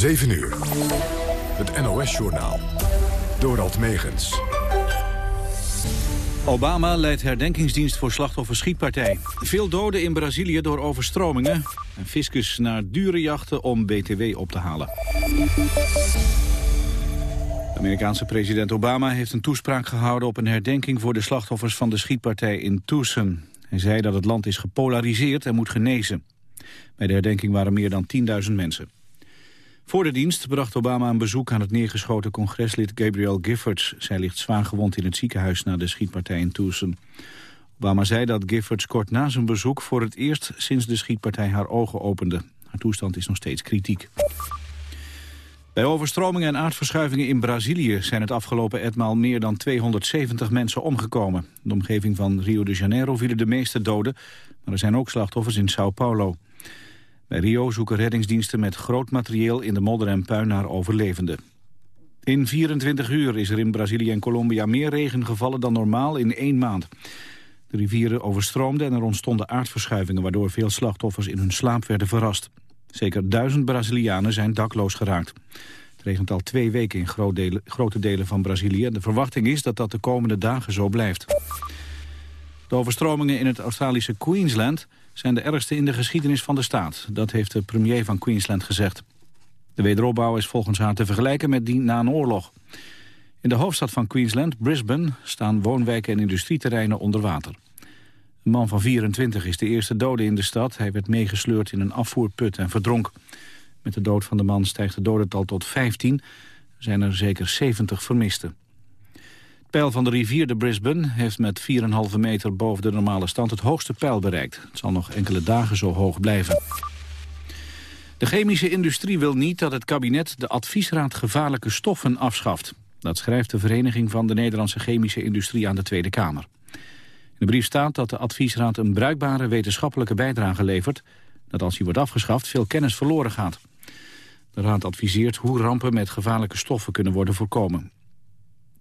7 uur. Het NOS-journaal. Dorald Megens. Obama leidt herdenkingsdienst voor slachtoffers schietpartij. Veel doden in Brazilië door overstromingen. En fiscus naar dure jachten om BTW op te halen. Amerikaanse president Obama heeft een toespraak gehouden... op een herdenking voor de slachtoffers van de schietpartij in Tucson. Hij zei dat het land is gepolariseerd en moet genezen. Bij de herdenking waren meer dan 10.000 mensen. Voor de dienst bracht Obama een bezoek aan het neergeschoten congreslid Gabrielle Giffords. Zij ligt zwaar gewond in het ziekenhuis na de schietpartij in Tucson. Obama zei dat Giffords kort na zijn bezoek voor het eerst sinds de schietpartij haar ogen opende. Haar toestand is nog steeds kritiek. Bij overstromingen en aardverschuivingen in Brazilië zijn het afgelopen etmaal meer dan 270 mensen omgekomen. In de omgeving van Rio de Janeiro vielen de meeste doden, maar er zijn ook slachtoffers in Sao Paulo. Bij Rio zoeken reddingsdiensten met groot materieel in de modder en puin naar overlevenden. In 24 uur is er in Brazilië en Colombia meer regen gevallen dan normaal in één maand. De rivieren overstroomden en er ontstonden aardverschuivingen... waardoor veel slachtoffers in hun slaap werden verrast. Zeker duizend Brazilianen zijn dakloos geraakt. Het regent al twee weken in grote delen van Brazilië. De verwachting is dat dat de komende dagen zo blijft. De overstromingen in het Australische Queensland zijn de ergste in de geschiedenis van de staat. Dat heeft de premier van Queensland gezegd. De wederopbouw is volgens haar te vergelijken met die na een oorlog. In de hoofdstad van Queensland, Brisbane, staan woonwijken en industrieterreinen onder water. Een man van 24 is de eerste dode in de stad. Hij werd meegesleurd in een afvoerput en verdronk. Met de dood van de man stijgt het dodental tot 15. Er zijn er zeker 70 vermisten. Peil van de rivier de Brisbane heeft met 4,5 meter boven de normale stand het hoogste peil bereikt. Het zal nog enkele dagen zo hoog blijven. De chemische industrie wil niet dat het kabinet de adviesraad gevaarlijke stoffen afschaft. Dat schrijft de Vereniging van de Nederlandse Chemische Industrie aan de Tweede Kamer. In de brief staat dat de adviesraad een bruikbare wetenschappelijke bijdrage levert... dat als hij wordt afgeschaft veel kennis verloren gaat. De raad adviseert hoe rampen met gevaarlijke stoffen kunnen worden voorkomen.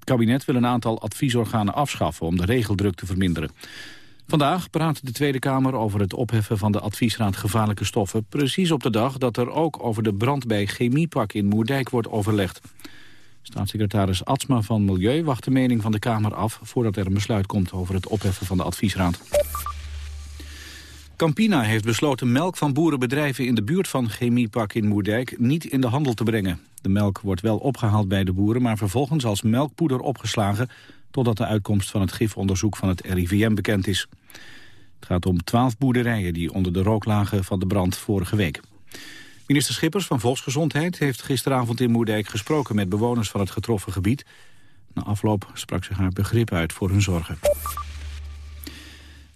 Kabinet wil een aantal adviesorganen afschaffen om de regeldruk te verminderen. Vandaag praat de Tweede Kamer over het opheffen van de adviesraad gevaarlijke stoffen... precies op de dag dat er ook over de brand bij Chemiepak in Moerdijk wordt overlegd. Staatssecretaris Atsma van Milieu wacht de mening van de Kamer af... voordat er een besluit komt over het opheffen van de adviesraad. Campina heeft besloten melk van boerenbedrijven in de buurt van Chemiepak in Moerdijk niet in de handel te brengen. De melk wordt wel opgehaald bij de boeren, maar vervolgens als melkpoeder opgeslagen totdat de uitkomst van het gifonderzoek van het RIVM bekend is. Het gaat om twaalf boerderijen die onder de rook lagen van de brand vorige week. Minister Schippers van Volksgezondheid heeft gisteravond in Moerdijk gesproken met bewoners van het getroffen gebied. Na afloop sprak ze haar begrip uit voor hun zorgen.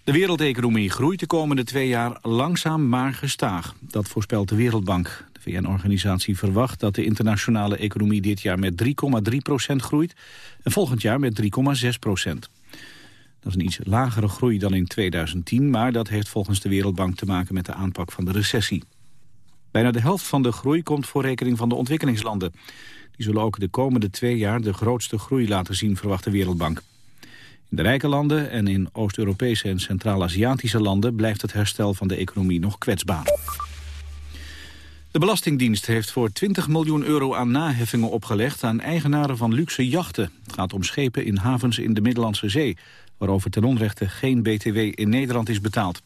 De wereldeconomie groeit de komende twee jaar langzaam maar gestaag. Dat voorspelt de Wereldbank. De VN-organisatie verwacht dat de internationale economie dit jaar met 3,3 procent groeit... en volgend jaar met 3,6 procent. Dat is een iets lagere groei dan in 2010, maar dat heeft volgens de Wereldbank te maken met de aanpak van de recessie. Bijna de helft van de groei komt voor rekening van de ontwikkelingslanden. Die zullen ook de komende twee jaar de grootste groei laten zien, verwacht de Wereldbank. In de rijke landen en in Oost-Europese en Centraal-Aziatische landen... blijft het herstel van de economie nog kwetsbaar. De Belastingdienst heeft voor 20 miljoen euro aan naheffingen opgelegd... aan eigenaren van luxe jachten. Het gaat om schepen in havens in de Middellandse Zee... waarover ten onrechte geen BTW in Nederland is betaald.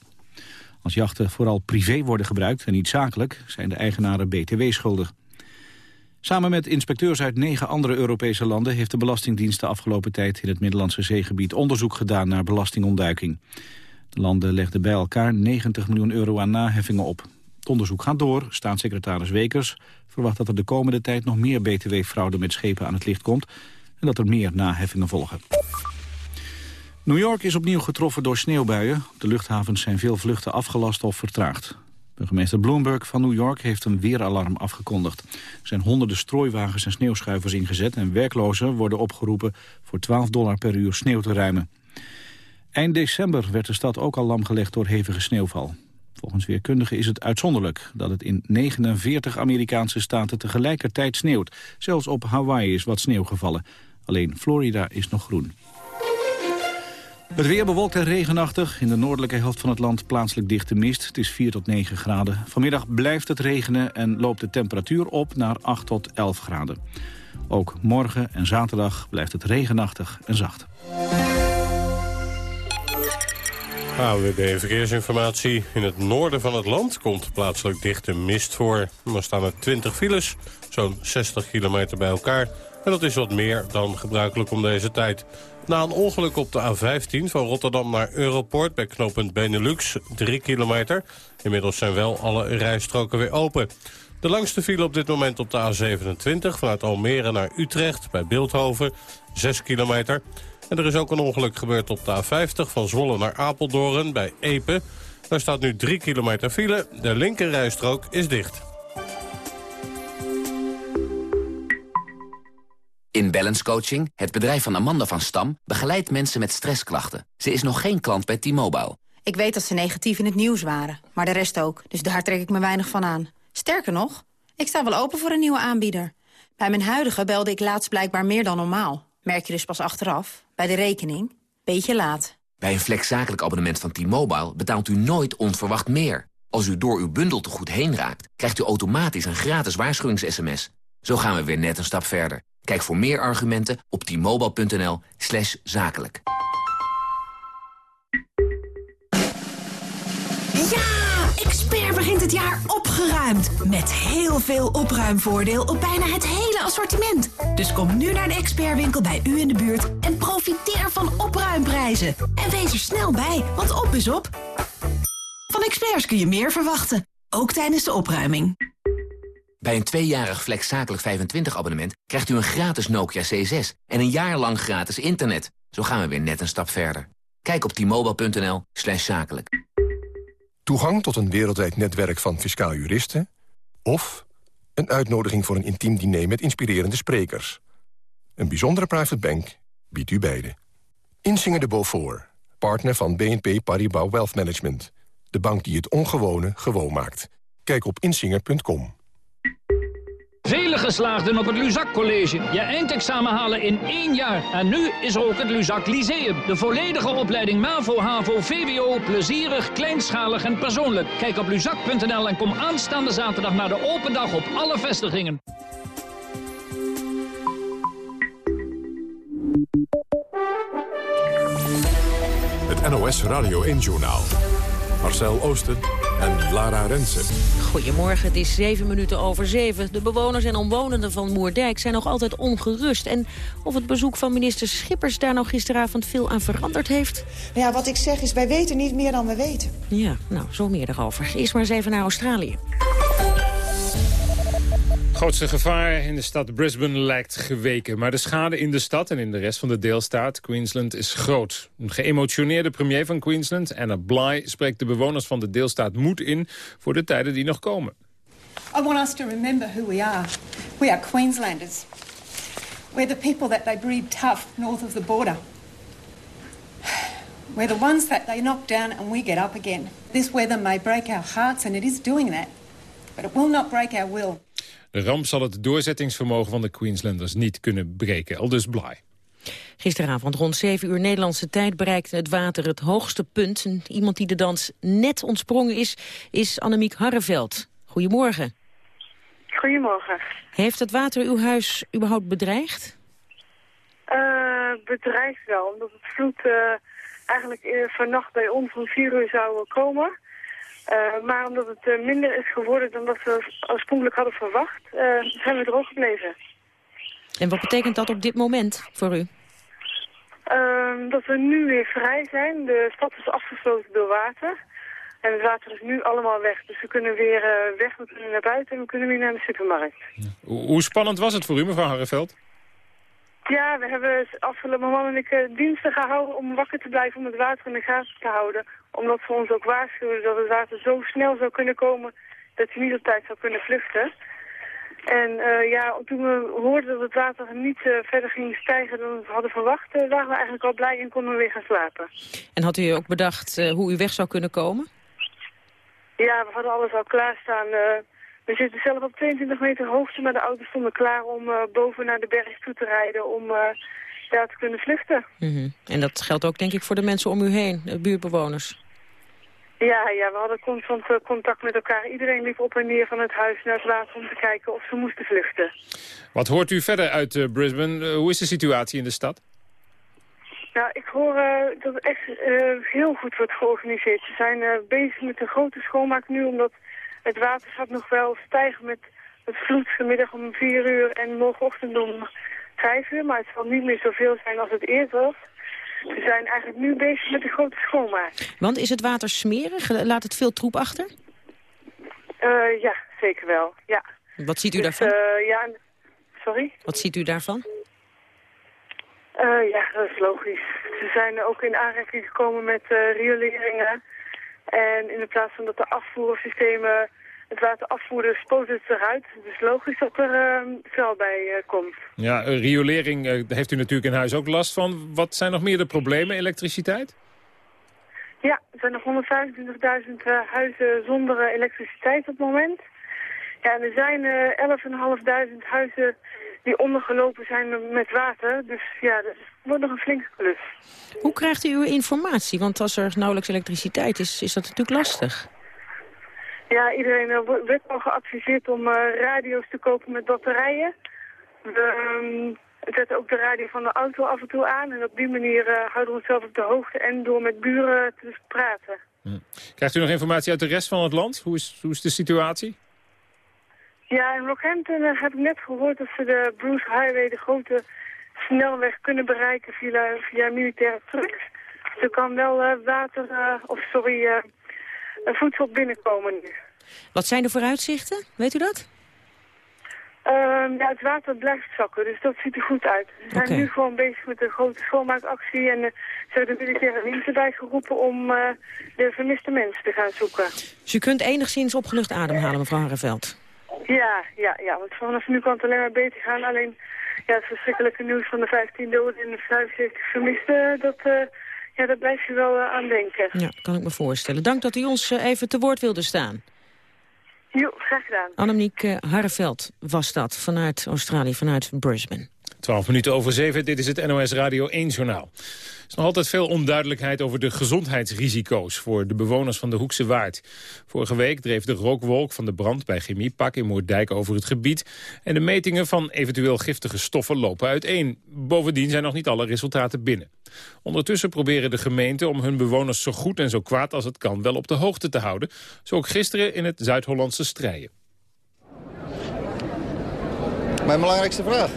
Als jachten vooral privé worden gebruikt en niet zakelijk... zijn de eigenaren BTW schuldig. Samen met inspecteurs uit negen andere Europese landen... heeft de Belastingdienst de afgelopen tijd in het Middellandse zeegebied... onderzoek gedaan naar belastingontduiking. De landen legden bij elkaar 90 miljoen euro aan naheffingen op. Het onderzoek gaat door. Staatssecretaris Wekers verwacht dat er de komende tijd... nog meer btw-fraude met schepen aan het licht komt... en dat er meer naheffingen volgen. New York is opnieuw getroffen door sneeuwbuien. de luchthavens zijn veel vluchten afgelast of vertraagd. Burgemeester Bloomberg van New York heeft een weeralarm afgekondigd. Er zijn honderden strooiwagens en sneeuwschuivers ingezet... en werklozen worden opgeroepen voor 12 dollar per uur sneeuw te ruimen. Eind december werd de stad ook al lamgelegd door hevige sneeuwval. Volgens weerkundigen is het uitzonderlijk dat het in 49 Amerikaanse staten tegelijkertijd sneeuwt. Zelfs op Hawaii is wat sneeuw gevallen. Alleen Florida is nog groen. Het weer bewolkt en regenachtig. In de noordelijke helft van het land plaatselijk dichte mist. Het is 4 tot 9 graden. Vanmiddag blijft het regenen en loopt de temperatuur op naar 8 tot 11 graden. Ook morgen en zaterdag blijft het regenachtig en zacht. AWB Verkeersinformatie. In het noorden van het land komt plaatselijk dichte mist voor. Er staan er 20 files, zo'n 60 kilometer bij elkaar. En dat is wat meer dan gebruikelijk om deze tijd. Na een ongeluk op de A15 van Rotterdam naar Europort... bij knooppunt Benelux, 3 kilometer. Inmiddels zijn wel alle rijstroken weer open. De langste file op dit moment op de A27 vanuit Almere naar Utrecht... bij Beeldhoven, 6 kilometer. En er is ook een ongeluk gebeurd op de A50 van Zwolle naar Apeldoorn bij Epe. Daar staat nu 3 kilometer file. De linkerrijstrook is dicht. In Balance Coaching, het bedrijf van Amanda van Stam... begeleidt mensen met stressklachten. Ze is nog geen klant bij T-Mobile. Ik weet dat ze negatief in het nieuws waren, maar de rest ook. Dus daar trek ik me weinig van aan. Sterker nog, ik sta wel open voor een nieuwe aanbieder. Bij mijn huidige belde ik laatst blijkbaar meer dan normaal. Merk je dus pas achteraf, bij de rekening. Beetje laat. Bij een flexzakelijk abonnement van T-Mobile betaalt u nooit onverwacht meer. Als u door uw bundel te goed heen raakt, krijgt u automatisch een gratis waarschuwings-sms. Zo gaan we weer net een stap verder. Kijk voor meer argumenten op t-mobile.nl slash zakelijk. Ja! Expert begint het jaar opgeruimd. Met heel veel opruimvoordeel op bijna het hele assortiment. Dus kom nu naar de expertwinkel bij u in de buurt en profiteer van opruimprijzen. En wees er snel bij, want op is op. Van experts kun je meer verwachten, ook tijdens de opruiming. Bij een tweejarig Flex Zakelijk 25 abonnement krijgt u een gratis Nokia C6 en een jaar lang gratis internet. Zo gaan we weer net een stap verder. Kijk op t-mobile.nl slash zakelijk. Toegang tot een wereldwijd netwerk van fiscaal juristen... of een uitnodiging voor een intiem diner met inspirerende sprekers. Een bijzondere private bank biedt u beide. Insinger de Beaufort, partner van BNP Paribas Wealth Management. De bank die het ongewone gewoon maakt. Kijk op insinger.com. Vele geslaagden op het Luzak College. Je eindexamen halen in één jaar. En nu is er ook het Luzak Lyceum. De volledige opleiding MAVO, HAVO, VWO, plezierig, kleinschalig en persoonlijk. Kijk op luzak.nl en kom aanstaande zaterdag naar de open dag op alle vestigingen. Het NOS Radio 1-journaal. Marcel Oosten en Lara Rensen. Goedemorgen, het is zeven minuten over zeven. De bewoners en omwonenden van Moerdijk zijn nog altijd ongerust. En of het bezoek van minister Schippers daar nou gisteravond veel aan veranderd heeft? Ja, wat ik zeg is, wij weten niet meer dan we weten. Ja, nou, zo meer erover. Eerst maar eens even naar Australië. Grootste gevaar in de stad Brisbane lijkt geweken. Maar de schade in de stad en in de rest van de deelstaat Queensland is groot. Een geëmotioneerde premier van Queensland, Anna Bligh... spreekt de bewoners van de deelstaat moed in voor de tijden die nog komen. I want us to remember who we are. We are Queenslanders. We're the people that they breed tough north of the border. We're the ones that they knock down and we get up again. This weather may break our hearts and it is doing that. But it will not break our will. De ramp zal het doorzettingsvermogen van de Queenslanders niet kunnen breken. Aldus Bly. Gisteravond rond 7 uur Nederlandse tijd bereikte het water het hoogste punt. En iemand die de dans net ontsprongen is, is Annemiek Harreveld. Goedemorgen. Goedemorgen. Heeft het water uw huis überhaupt bedreigd? Uh, bedreigd wel, omdat het vloed uh, eigenlijk uh, vannacht bij ons om 4 uur zou komen. Uh, maar omdat het uh, minder is geworden dan dat we oorspronkelijk hadden verwacht, uh, zijn we droog gebleven. En wat betekent dat op dit moment voor u? Ehm, dat we nu weer vrij zijn. De stad is afgesloten door water. En het water is nu allemaal weg. Dus we kunnen weer weg, we kunnen naar buiten en we kunnen weer naar de supermarkt. Hoe spannend was het voor u, mevrouw Harreveld? Ja, we hebben afgelopen mijn man en ik diensten gehouden om wakker te blijven om het water in de gaten te houden omdat ze ons ook waarschuwden dat het water zo snel zou kunnen komen dat hij niet op tijd zou kunnen vluchten. En uh, ja, toen we hoorden dat het water niet uh, verder ging stijgen dan we hadden verwacht, uh, waren we eigenlijk al blij en konden we weer gaan slapen. En had u ook bedacht hoe u weg zou kunnen komen? Ja, we hadden alles al klaarstaan. We zitten zelf op 22 meter hoogte, maar de auto's stonden klaar om boven naar de berg toe te rijden om ja, te kunnen vluchten. Mhm. En dat geldt ook denk ik voor de mensen om u heen, de buurtbewoners. Ja, ja, we hadden constant eh, contact met elkaar. Iedereen liep op en neer van het huis naar het water om te kijken of ze moesten vluchten. Wat hoort u verder uit eh, Brisbane? Eh, hoe is de situatie in de stad? Nou, ik hoor eh, dat het echt eh, heel goed wordt georganiseerd. Ze zijn eh, bezig met een grote schoonmaak nu, omdat het water gaat nog wel stijgen met het vloed vanmiddag om 4 uur en morgenochtend om 5 uur. Maar het zal niet meer zoveel zijn als het eerst was. Ze zijn eigenlijk nu bezig met een grote schoonmaak. Want is het water smerig? Laat het veel troep achter? Eh, ja, zeker wel, ja. Wat ziet u Dus, daarvan? eh, ja, sorry? Wat ziet u daarvan? Eh, ja, dat is logisch. Ze zijn ook in aanraking gekomen met rioleringen. En in de plaats van dat de afvoersystemen het water afvoeren, spoot het eruit. Dus logisch dat er uh, vuil bij eh, komt. Ja, eh, riolering eh, daar heeft u natuurlijk in huis ook last van. Wat zijn nog meer de problemen? Elektriciteit? Ja, er zijn nog 125.000 eh, huizen zonder elektriciteit op het moment. Ja, en er zijn eh 11.500 huizen die ondergelopen zijn met water. Dus ja, dat wordt nog een flinke klus. Hoe krijgt u uw informatie? Want als er nauwelijks elektriciteit is, is dat natuurlijk lastig. Ja, iedereen eh, werd al geadviseerd om eh, radio's te kopen met batterijen. We ehm, zetten ook de radio van de auto af en toe aan. En op die manier eh, houden we onszelf op de hoogte en door met buren te praten. Krijgt u nog informatie uit de rest van het land? Hoe is, hoe is de situatie? Ja, in Rockhampton heb ik net gehoord dat ze de Bruce Highway, de grote snelweg, kunnen bereiken via, via militaire trucks. Dus er kan wel water, of sorry, voedsel binnenkomen nu. Wat zijn de vooruitzichten? Weet u dat? Ehm, ja, het water blijft zakken, dus dat ziet er goed uit. We zijn nu gewoon bezig met een grote schoonmaakactie en eh, ze hebben de militaire dienst erbij geroepen om eh, de vermiste mensen te gaan zoeken. Dus u kunt enigszins opgelucht ademhalen, mevrouw Harreveld. Ja, ja, ja, want vanaf nu kan het alleen maar beter gaan. Alleen ja, het verschrikkelijke nieuws van de 15 doden en de 75 vermisten, dat, eh, ja, daar blijf je wel eh, aan denken. Ja, kan ik me voorstellen. Dank dat u ons eh, even te woord wilde staan. Jo, graag gedaan. Annemiek eh, Harreveld was dat, vanuit Australië, vanuit Brisbane. 12 minuten over 7, dit is het NOS Radio 1 journaal. Er is nog altijd veel onduidelijkheid over de gezondheidsrisico's voor de bewoners van de Hoekse Waard. Vorige week dreef de rookwolk van de brand bij Chemiepak in Moerdijk over het gebied. En de metingen van eventueel giftige stoffen lopen uiteen. Bovendien zijn nog niet alle resultaten binnen. Ondertussen proberen de gemeenten om hun bewoners zo goed en zo kwaad als het kan wel op de hoogte te houden. Zo ook gisteren in het Zuid-Hollandse Strijen. Mijn belangrijkste vraag?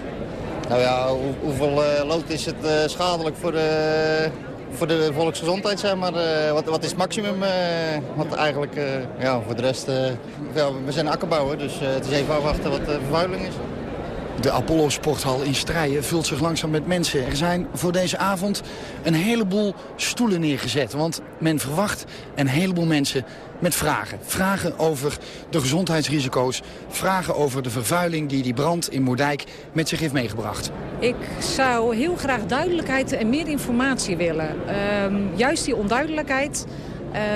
Nou ja, hoe- hoeveel eh, lood is het eh, schadelijk voor de, voor de volksgezondheid, zeg maar? eh, wat, wat is het maximum? wat eigenlijk, ja, voor de rest... ja, we zijn akkerbouwer, dus het is even afwachten wat de vervuiling is. De Apollo Sporthal in Strijen vult zich langzaam met mensen. Er zijn voor deze avond een heleboel stoelen neergezet. Want men verwacht een heleboel mensen met vragen. Vragen over de gezondheidsrisico's. Vragen over de vervuiling die die brand in Moerdijk met zich heeft meegebracht. Ik zou heel graag duidelijkheid en meer informatie willen. Ehm, juist die onduidelijkheid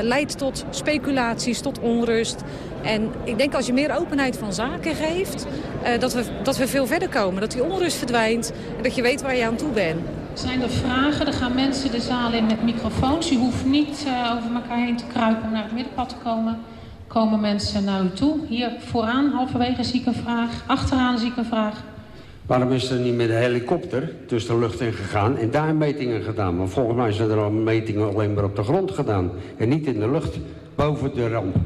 leidt tot speculaties, tot onrust. En ik denk als je meer openheid van zaken geeft, eh, dat, we, dat we veel verder komen. Dat die onrust verdwijnt en dat je weet waar je aan toe bent. Zijn er vragen? Er gaan mensen de zaal in met microfoons. U hoeft niet uh, over elkaar heen te kruipen om naar het middenpad te komen. Komen mensen naar u toe? Hier vooraan, halverwege zie vraag. Achteraan zie vraag. Waarom is er niet met een helikopter tussen de lucht in gegaan en daar metingen gedaan? Want volgens mij zijn er al metingen alleen maar op de grond gedaan. En niet in de lucht, boven de ramp.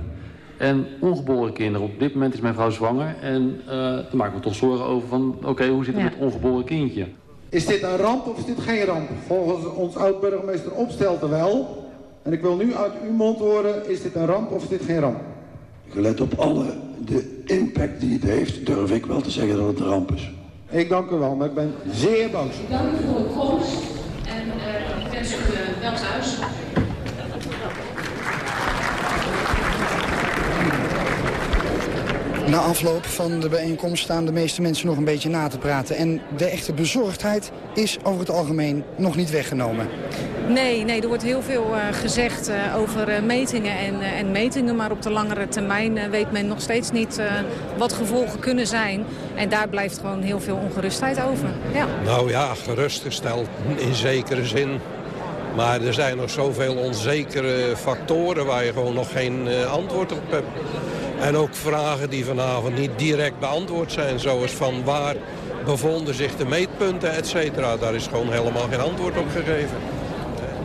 En ongeboren kinderen. Op dit moment is mijn vrouw zwanger. En uh, daar maken we toch zorgen over van... oké, okay, hoe zit het ja. met ongeboren kindje? Is dit een ramp of is dit geen ramp? Volgens ons oud-burgemeester Opstelten wel. En ik wil nu uit uw mond horen, is dit een ramp of is dit geen ramp? Gelet op alle de impact die het heeft, durf ik wel te zeggen dat het een ramp is. Ik dank u wel, maar ik ben zeer boos. Dank u voor uw komst en uh, ik wens u uh, wel thuis. Na afloop van de bijeenkomst staan de meeste mensen nog een beetje na te praten. En de echte bezorgdheid is over het algemeen nog niet weggenomen. Nee, nee er wordt heel veel uh, gezegd uh, over uh, metingen en, en, metingen. Maar op de langere termijn weet men nog steeds niet wat gevolgen kunnen zijn. En daar blijft gewoon heel veel ongerustheid over. Ja. Nou ja, gerustgesteld in zekere zin. Maar er zijn nog zoveel onzekere factoren waar je gewoon nog geen antwoord op hebt. En ook vragen die vanavond niet direct beantwoord zijn. Zoals van waar bevonden zich de meetpunten, et cetera. Daar is gewoon helemaal geen antwoord op gegeven.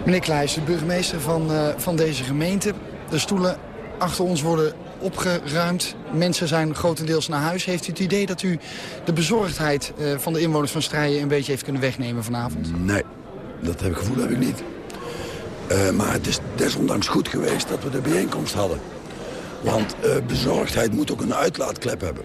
Meneer Kleijs, de burgemeester van, uh, van deze gemeente. De stoelen achter ons worden opgeruimd. Mensen zijn grotendeels naar huis. Heeft u het idee dat u de bezorgdheid uh, van de inwoners van Strijen... een beetje heeft kunnen wegnemen vanavond? Nee, dat heb ik gevoel heb ik niet. Uh, maar het is desondanks goed geweest dat we de bijeenkomst hadden. Want uh, bezorgdheid moet ook een uitlaatklep hebben.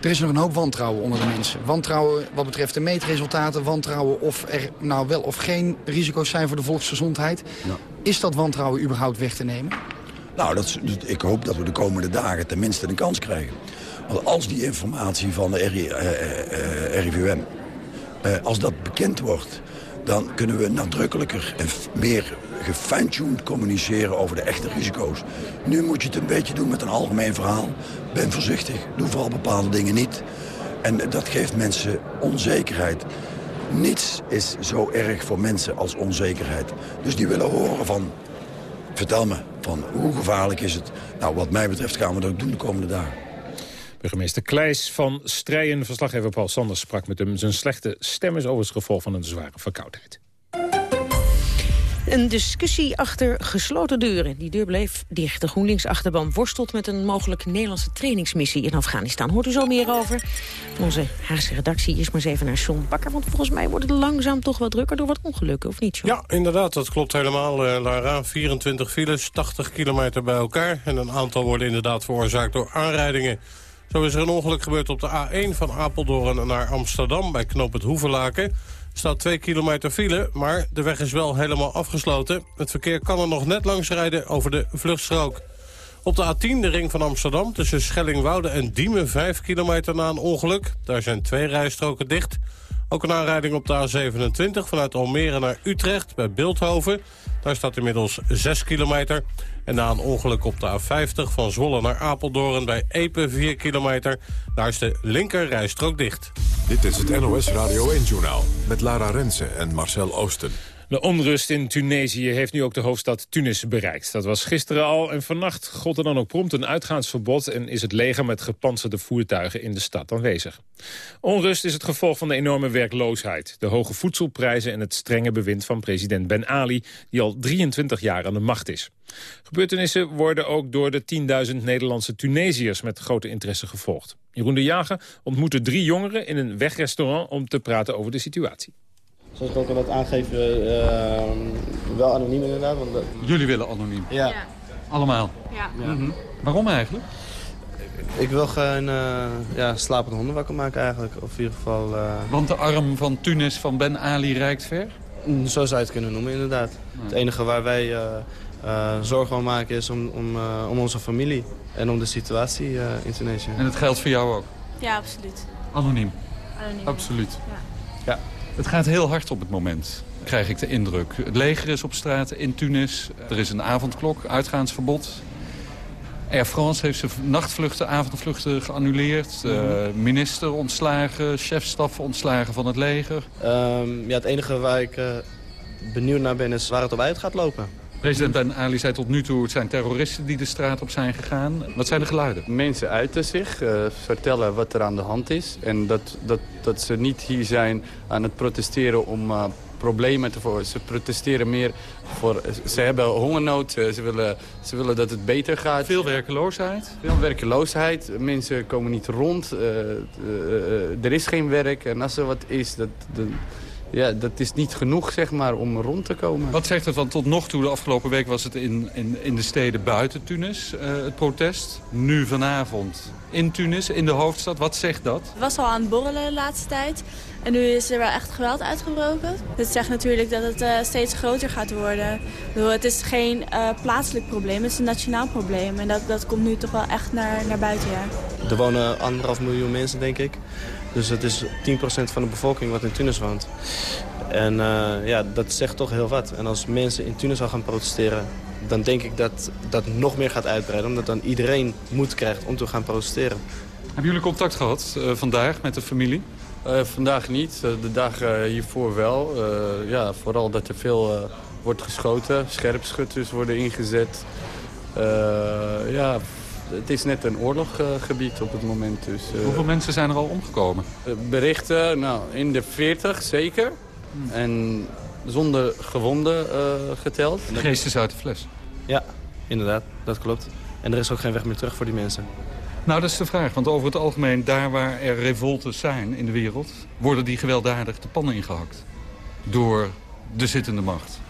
Er is nog een hoop wantrouwen onder de mensen. Wantrouwen wat betreft de meetresultaten. Wantrouwen of er nou wel of geen risico's zijn voor de volksgezondheid. Ja. Is dat wantrouwen überhaupt weg te nemen? Nou, dat, ik hoop dat we de komende dagen tenminste een kans krijgen. Want als die informatie van de RIVM, uh, uh, als dat bekend wordt... dan kunnen we nadrukkelijker en meer gefine-tuned communiceren over de echte risico's. Nu moet je het een beetje doen met een algemeen verhaal. Ben voorzichtig, doe vooral bepaalde dingen niet. En dat geeft mensen onzekerheid. Niets is zo erg voor mensen als onzekerheid. Dus die willen horen van, vertel me, van hoe gevaarlijk is het? Nou, wat mij betreft gaan we dat doen de komende dagen. Burgemeester Kleijs van Strijen, verslaggever Paul Sanders sprak met hem. Zijn slechte stem is over het gevolg van een zware verkoudheid. Een discussie achter gesloten deuren. Die deur bleef dicht. De GroenLinks-achterban worstelt met een mogelijk Nederlandse trainingsmissie in Afghanistan. Hoort u zo meer over? Onze Haagse redactie is maar eens even naar John Bakker. Want volgens mij wordt het langzaam toch wat drukker door wat ongelukken, of niet, John? Ja, inderdaad. Dat klopt helemaal, uh, Lara. 24 files, 80 kilometer bij elkaar. En een aantal worden inderdaad veroorzaakt door aanrijdingen. Zo is er een ongeluk gebeurd op de A1 van Apeldoorn naar Amsterdam... bij knoop het Hoevelaken staat 2 kilometer file, maar de weg is wel helemaal afgesloten. Het verkeer kan er nog net langs rijden over de vluchtstrook. Op de A10, de ring van Amsterdam, tussen Schellingwoude en Diemen... 5 kilometer na een ongeluk. Daar zijn twee rijstroken dicht. Ook een aanrijding op de A27 vanuit Almere naar Utrecht bij Beeldhoven. Daar staat inmiddels 6 kilometer. En na een ongeluk op de A50 van Zwolle naar Apeldoorn bij Epe 4 kilometer. Daar is de linker rijstrook dicht. Dit is het NOS Radio 1-journaal met Lara Rensen en Marcel Oosten. De onrust in Tunesië heeft nu ook de hoofdstad Tunis bereikt. Dat was gisteren al en vannacht gold er dan ook prompt een uitgaansverbod... en is het leger met gepantserde voertuigen in de stad aanwezig. Onrust is het gevolg van de enorme werkloosheid... de hoge voedselprijzen en het strenge bewind van president Ben Ali... die al 23 jaar aan de macht is. Gebeurtenissen worden ook door de 10.000 Nederlandse Tunesiërs... met grote interesse gevolgd. Jeroen de Jager ontmoette drie jongeren in een wegrestaurant... om te praten over de situatie zoals ik ook al net aangeven, uh, wel anoniem inderdaad. Want Jullie willen anoniem? Ja. Allemaal? Ja. Mhm. Waarom eigenlijk? Ik wil gewoon uh, ja, slapende honden wakker maken eigenlijk. Of in ieder geval... Uh... Want de arm van Tunis van Ben Ali reikt ver? Mm, zo zou je het kunnen noemen, inderdaad. Het enige waar wij uh, zorgen om maken is om, om, om onze familie. En om de situatie in Tunesië. En het geldt voor jou ook? Ja, absoluut. Anoniem? Anoniem. Absoluut. Ja. ja. Het gaat heel hard op het moment, krijg ik de indruk. Het leger is op straat in Tunis. Er is een avondklok, uitgaansverbod. Air France heeft zijn nachtvluchten, avondvluchten geannuleerd. Uh, minister ontslagen, chefstaf ontslagen van het leger. Um, ja, het enige waar ik uh, benieuwd naar ben is waar het op uit gaat lopen. President Ben Ali zei tot nu toe, het zijn terroristen die de straat op zijn gegaan. Wat zijn de geluiden? Mensen uiten zich, uh, vertellen wat er aan de hand is. En dat, dat, dat ze niet hier zijn aan het protesteren om uh, problemen te voor. Ze protesteren meer voor... Ze hebben hongernood, ze willen, ze willen dat het beter gaat. Veel werkeloosheid? Veel werkeloosheid. Mensen komen niet rond. Uh, er is geen werk. En als er wat is, dat... dat ja, dat is niet genoeg zeg maar, om rond te komen. Wat zegt het? Want tot nog toe, de afgelopen week was het in, in, in de steden buiten Tunis, uh, het protest. Nu vanavond in Tunis, in de hoofdstad. Wat zegt dat? Het was al aan het borrelen de laatste tijd. En nu is er wel echt geweld uitgebroken. Dit zegt natuurlijk dat het uh, steeds groter gaat worden. Bedoel, het is geen uh, plaatselijk probleem, het is een nationaal probleem. En dat, dat komt nu toch wel echt naar, naar buiten, ja. er wonen anderhalf miljoen mensen, denk ik. Dus het is 10% van de bevolking wat in Tunis woont. En uh, ja, dat zegt toch heel wat. En als mensen in Tunis al gaan protesteren... dan denk ik dat dat nog meer gaat uitbreiden. Omdat dan iedereen moed krijgt om te gaan protesteren. Hebben jullie contact gehad uh, vandaag met de familie? Uh, vandaag niet, de dag hiervoor wel. ja, vooral dat er veel wordt geschoten. Scherpschutters worden ingezet. ja, het is net een oorloggebied op het moment. Dus, Hoeveel mensen zijn er al omgekomen? berichten, nou, in de 40 zeker. En zonder gewonden uh, geteld. De geest is uit de fles. Ja, inderdaad. Dat klopt. En er is ook geen weg meer terug voor die mensen. Nou, dat is de vraag. Want over het algemeen, daar waar er revoltes zijn in de wereld... worden die gewelddadig de pannen ingehakt. Door de zittende macht.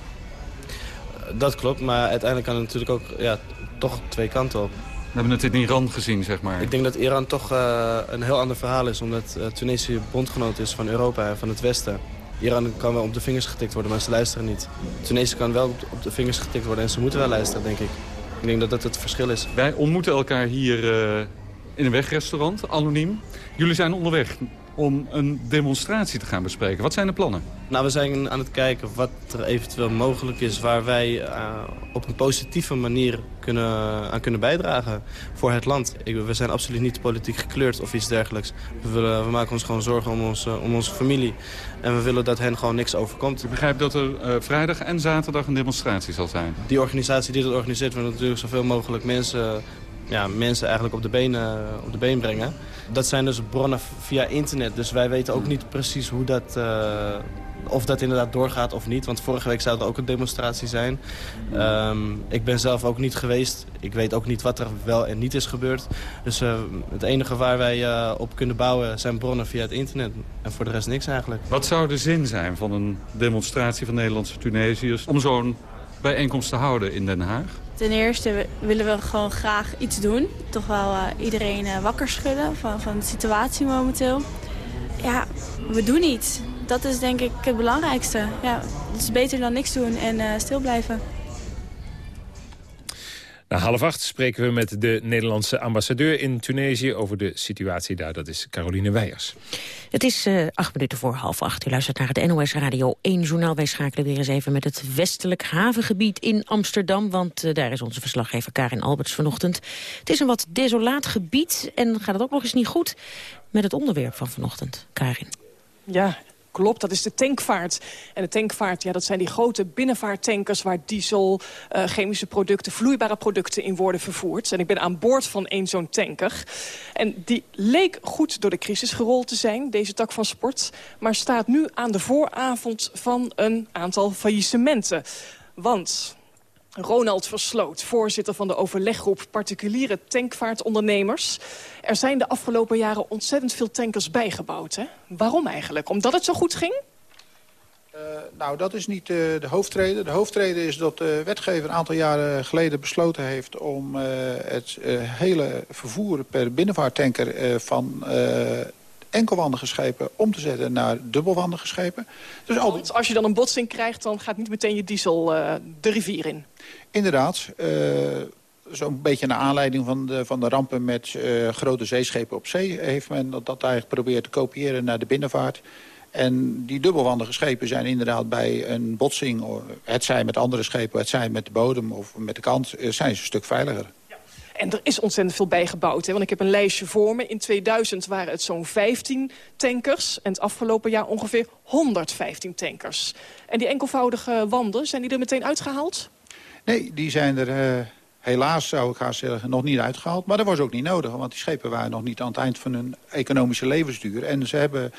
Dat klopt, maar uiteindelijk kan het natuurlijk ook ja, toch twee kanten op. We hebben het in Iran gezien, zeg maar. Ik denk dat Iran toch uh, een heel ander verhaal is... omdat uh, Tunesië bondgenoot is van Europa en van het Westen. Iran kan wel op de vingers getikt worden, maar ze luisteren niet. Tunesië kan wel op de vingers getikt worden en ze moeten wel luisteren, denk ik. Ik denk dat dat het verschil is. Wij ontmoeten elkaar hier uh, in een wegrestaurant, anoniem. Jullie zijn onderweg om een demonstratie te gaan bespreken. Wat zijn de plannen? Nou, we zijn aan het kijken wat er eventueel mogelijk is... waar wij uh, op een positieve manier kunnen, aan kunnen bijdragen voor het land. Ik, we zijn absoluut niet politiek gekleurd of iets dergelijks. We, willen, we maken ons gewoon zorgen om, ons, om onze familie. En we willen dat hen gewoon niks overkomt. Ik begrijp dat er uh, vrijdag en zaterdag een demonstratie zal zijn. Die organisatie die dat organiseert... wil natuurlijk zoveel mogelijk mensen ja, mensen eigenlijk op de, been, op de been brengen. Dat zijn dus bronnen via internet. Dus wij weten ook niet precies hoe dat, uh, of dat inderdaad doorgaat of niet. Want vorige week zou er ook een demonstratie zijn. Um, ik ben zelf ook niet geweest. Ik weet ook niet wat er wel en niet is gebeurd. Dus uh, het enige waar wij uh, op kunnen bouwen zijn bronnen via het internet. En voor de rest niks eigenlijk. Wat zou de zin zijn van een demonstratie van Nederlandse Tunesiërs... om zo'n bijeenkomst te houden in Den Haag? Ten eerste willen we gewoon graag iets doen. Toch wel uh, iedereen uh, wakker schudden van, van de situatie momenteel. Ja, we doen iets. Dat is denk ik het belangrijkste. Ja, het is beter dan niks doen en uh, stil blijven. Na half acht spreken we met de Nederlandse ambassadeur in Tunesië... over de situatie daar. Dat is Caroline Weijers. Het is uh, acht minuten voor half acht. U luistert naar het NOS Radio 1 journaal. Wij schakelen weer eens even met het westelijk havengebied in Amsterdam. Want uh, daar is onze verslaggever Karin Alberts vanochtend. Het is een wat desolaat gebied en gaat het ook nog eens niet goed... met het onderwerp van vanochtend. Karin. Ja, Klopt, dat is de tankvaart. En de tankvaart, ja, dat zijn die grote binnenvaarttankers... waar diesel, uh, chemische producten, vloeibare producten in worden vervoerd. En ik ben aan boord van één zo'n tanker. En die leek goed door de crisis gerold te zijn, deze tak van sport. Maar staat nu aan de vooravond van een aantal faillissementen. Want Ronald Versloot, voorzitter van de overleggroep particuliere tankvaartondernemers. Er zijn de afgelopen jaren ontzettend veel tankers bijgebouwd. Hè? Waarom eigenlijk? Omdat het zo goed ging? Uh, nou, dat is niet uh, de hoofdreden. De hoofdreden is dat de wetgever een aantal jaren geleden besloten heeft... om uh, het hele vervoer per binnenvaarttanker van enkelwandige schepen om te zetten naar dubbelwandige schepen. Dus al die... als je dan een botsing krijgt, dan gaat niet meteen je diesel uh, de rivier in. Inderdaad. Uh, Zo'n beetje naar aanleiding van de, van de rampen met uh, grote zeeschepen op zee... heeft men dat, dat eigenlijk geprobeerd te kopiëren naar de binnenvaart. En die dubbelwandige schepen zijn inderdaad bij een botsing... het zij met andere schepen, het zij met de bodem of met de kant... zijn ze een stuk veiliger. En er is ontzettend veel bijgebouwd. Hè? Want ik heb een lijstje voor me. In 2000 waren het zo'n 15 tankers. En het afgelopen jaar ongeveer 115 tankers. En die enkelvoudige wanden, zijn die er meteen uitgehaald? Nee, die zijn er... Uh... Helaas zou ik haast zeggen nog niet uitgehaald. Maar dat was ook niet nodig, want die schepen waren nog niet aan het eind van hun economische levensduur. En ze hebben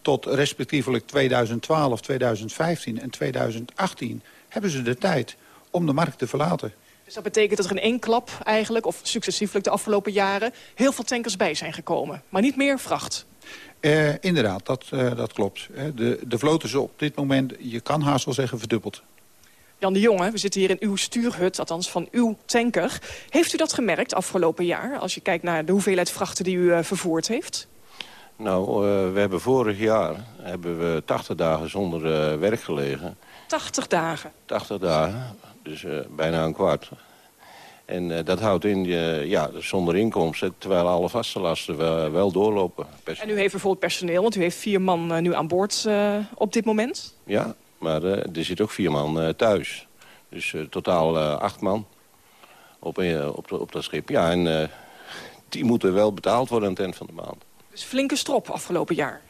tot respectievelijk 2012, 2015 en 2018 hebben ze de tijd om de markt te verlaten. Dus dat betekent dat er in één klap eigenlijk, of successieflijk de afgelopen jaren... heel veel tankers bij zijn gekomen, maar niet meer vracht. Uh, inderdaad, dat, uh, dat klopt. De, de vloot is op dit moment, je kan haast wel zeggen, verdubbeld. Jan de Jonge, we zitten hier in uw stuurhut, althans van uw tanker. Heeft u dat gemerkt afgelopen jaar, als je kijkt naar de hoeveelheid vrachten die u uh, vervoerd heeft? Nou, uh, we hebben vorig jaar hebben we 80 dagen zonder uh, werk gelegen. 80 dagen? 80 dagen, dus uh, bijna een kwart. En uh, dat houdt in, uh, ja, zonder inkomsten, terwijl alle vaste lasten wel, wel doorlopen. En u heeft bijvoorbeeld personeel, want u heeft vier man nu aan boord op dit moment? Ja, maar er zit ook vier man thuis. Dus totaal acht man op, op, op dat schip. Ja, en die moeten wel betaald worden aan het eind van de maand. Dus flinke strop afgelopen jaar.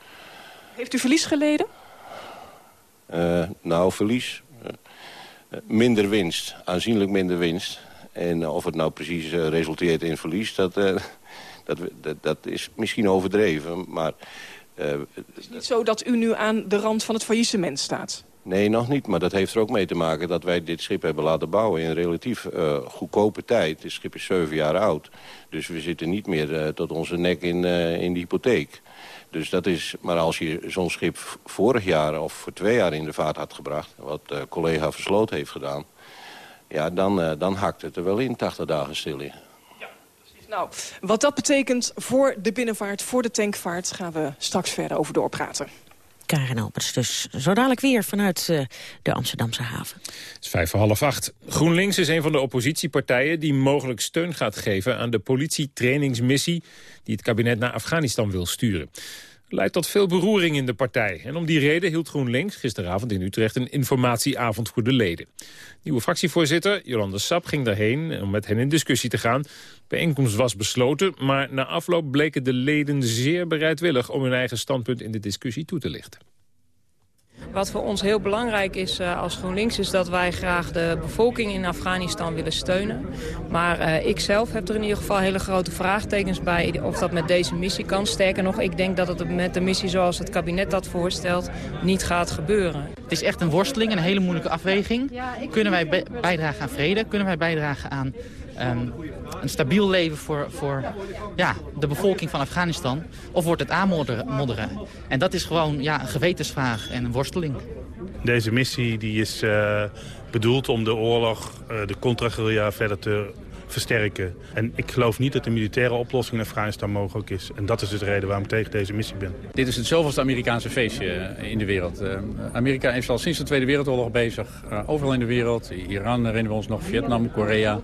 Heeft u verlies geleden? nou, verlies. Minder winst, aanzienlijk minder winst. En of het nou precies uh, resulteert in verlies, dat, uh, dat, dat, dat, is misschien overdreven. Maar, uh, het is niet zo dat u nu aan de rand van het faillissement staat? Nee, nog niet. Maar dat heeft er ook mee te maken dat wij dit schip hebben laten bouwen in relatief goedkope tijd. Het schip is zeven jaar oud. Dus we zitten niet meer tot onze nek in, in de hypotheek. Dus dat is, maar als je zo'n schip vorig jaar of voor twee jaar in de vaart had gebracht... wat collega Versloot heeft gedaan ja, dan, uh, dan hakt het er wel in, 80 dagen stil liggen. Ja, precies. Nou, wat dat betekent voor de binnenvaart, voor de tankvaart... gaan we straks verder over doorpraten. Karen Alberts dus zo dadelijk weer vanuit uh, de Amsterdamse haven. Het is vijf voor half acht. GroenLinks is een van de oppositiepartijen die mogelijk steun gaat geven... aan de politietrainingsmissie die het kabinet naar Afghanistan wil sturen leidt tot veel beroering in de partij. En om die reden hield GroenLinks gisteravond in Utrecht een informatieavond voor de leden. Nieuwe fractievoorzitter Jolanda Sap ging daarheen om met hen in discussie te gaan. Bijeenkomst was besloten, maar na afloop bleken de leden zeer bereidwillig om hun eigen standpunt in de discussie toe te lichten. Wat voor ons heel belangrijk is uh, als GroenLinks... is dat wij graag de bevolking in Afghanistan willen steunen. Maar uh, ik zelf heb er in ieder geval hele grote vraagtekens bij... of dat met deze missie kan. Sterker nog, ik denk dat het met de missie zoals het kabinet dat voorstelt... niet gaat gebeuren. Het is echt een worsteling, een hele moeilijke afweging. Kunnen wij bijdragen aan vrede? Kunnen wij bijdragen aan um, een stabiel leven voor, voor ja, de bevolking van Afghanistan? Of wordt het aanmodderen? En dat is gewoon ja, een gewetensvraag en een worsteling. Deze missie die is uh, bedoeld om de oorlog, uh, de contra verder te versterken. En ik geloof niet dat de militaire oplossing in Afghanistan mogelijk is. En dat is dus de reden waarom ik tegen deze missie ben. Dit is het zoveelste Amerikaanse feestje eh, in de wereld. Uh, Amerika is al sinds de Tweede Wereldoorlog bezig. Uh, overal in de wereld. Iran herinneren we ons nog, Vietnam, Korea.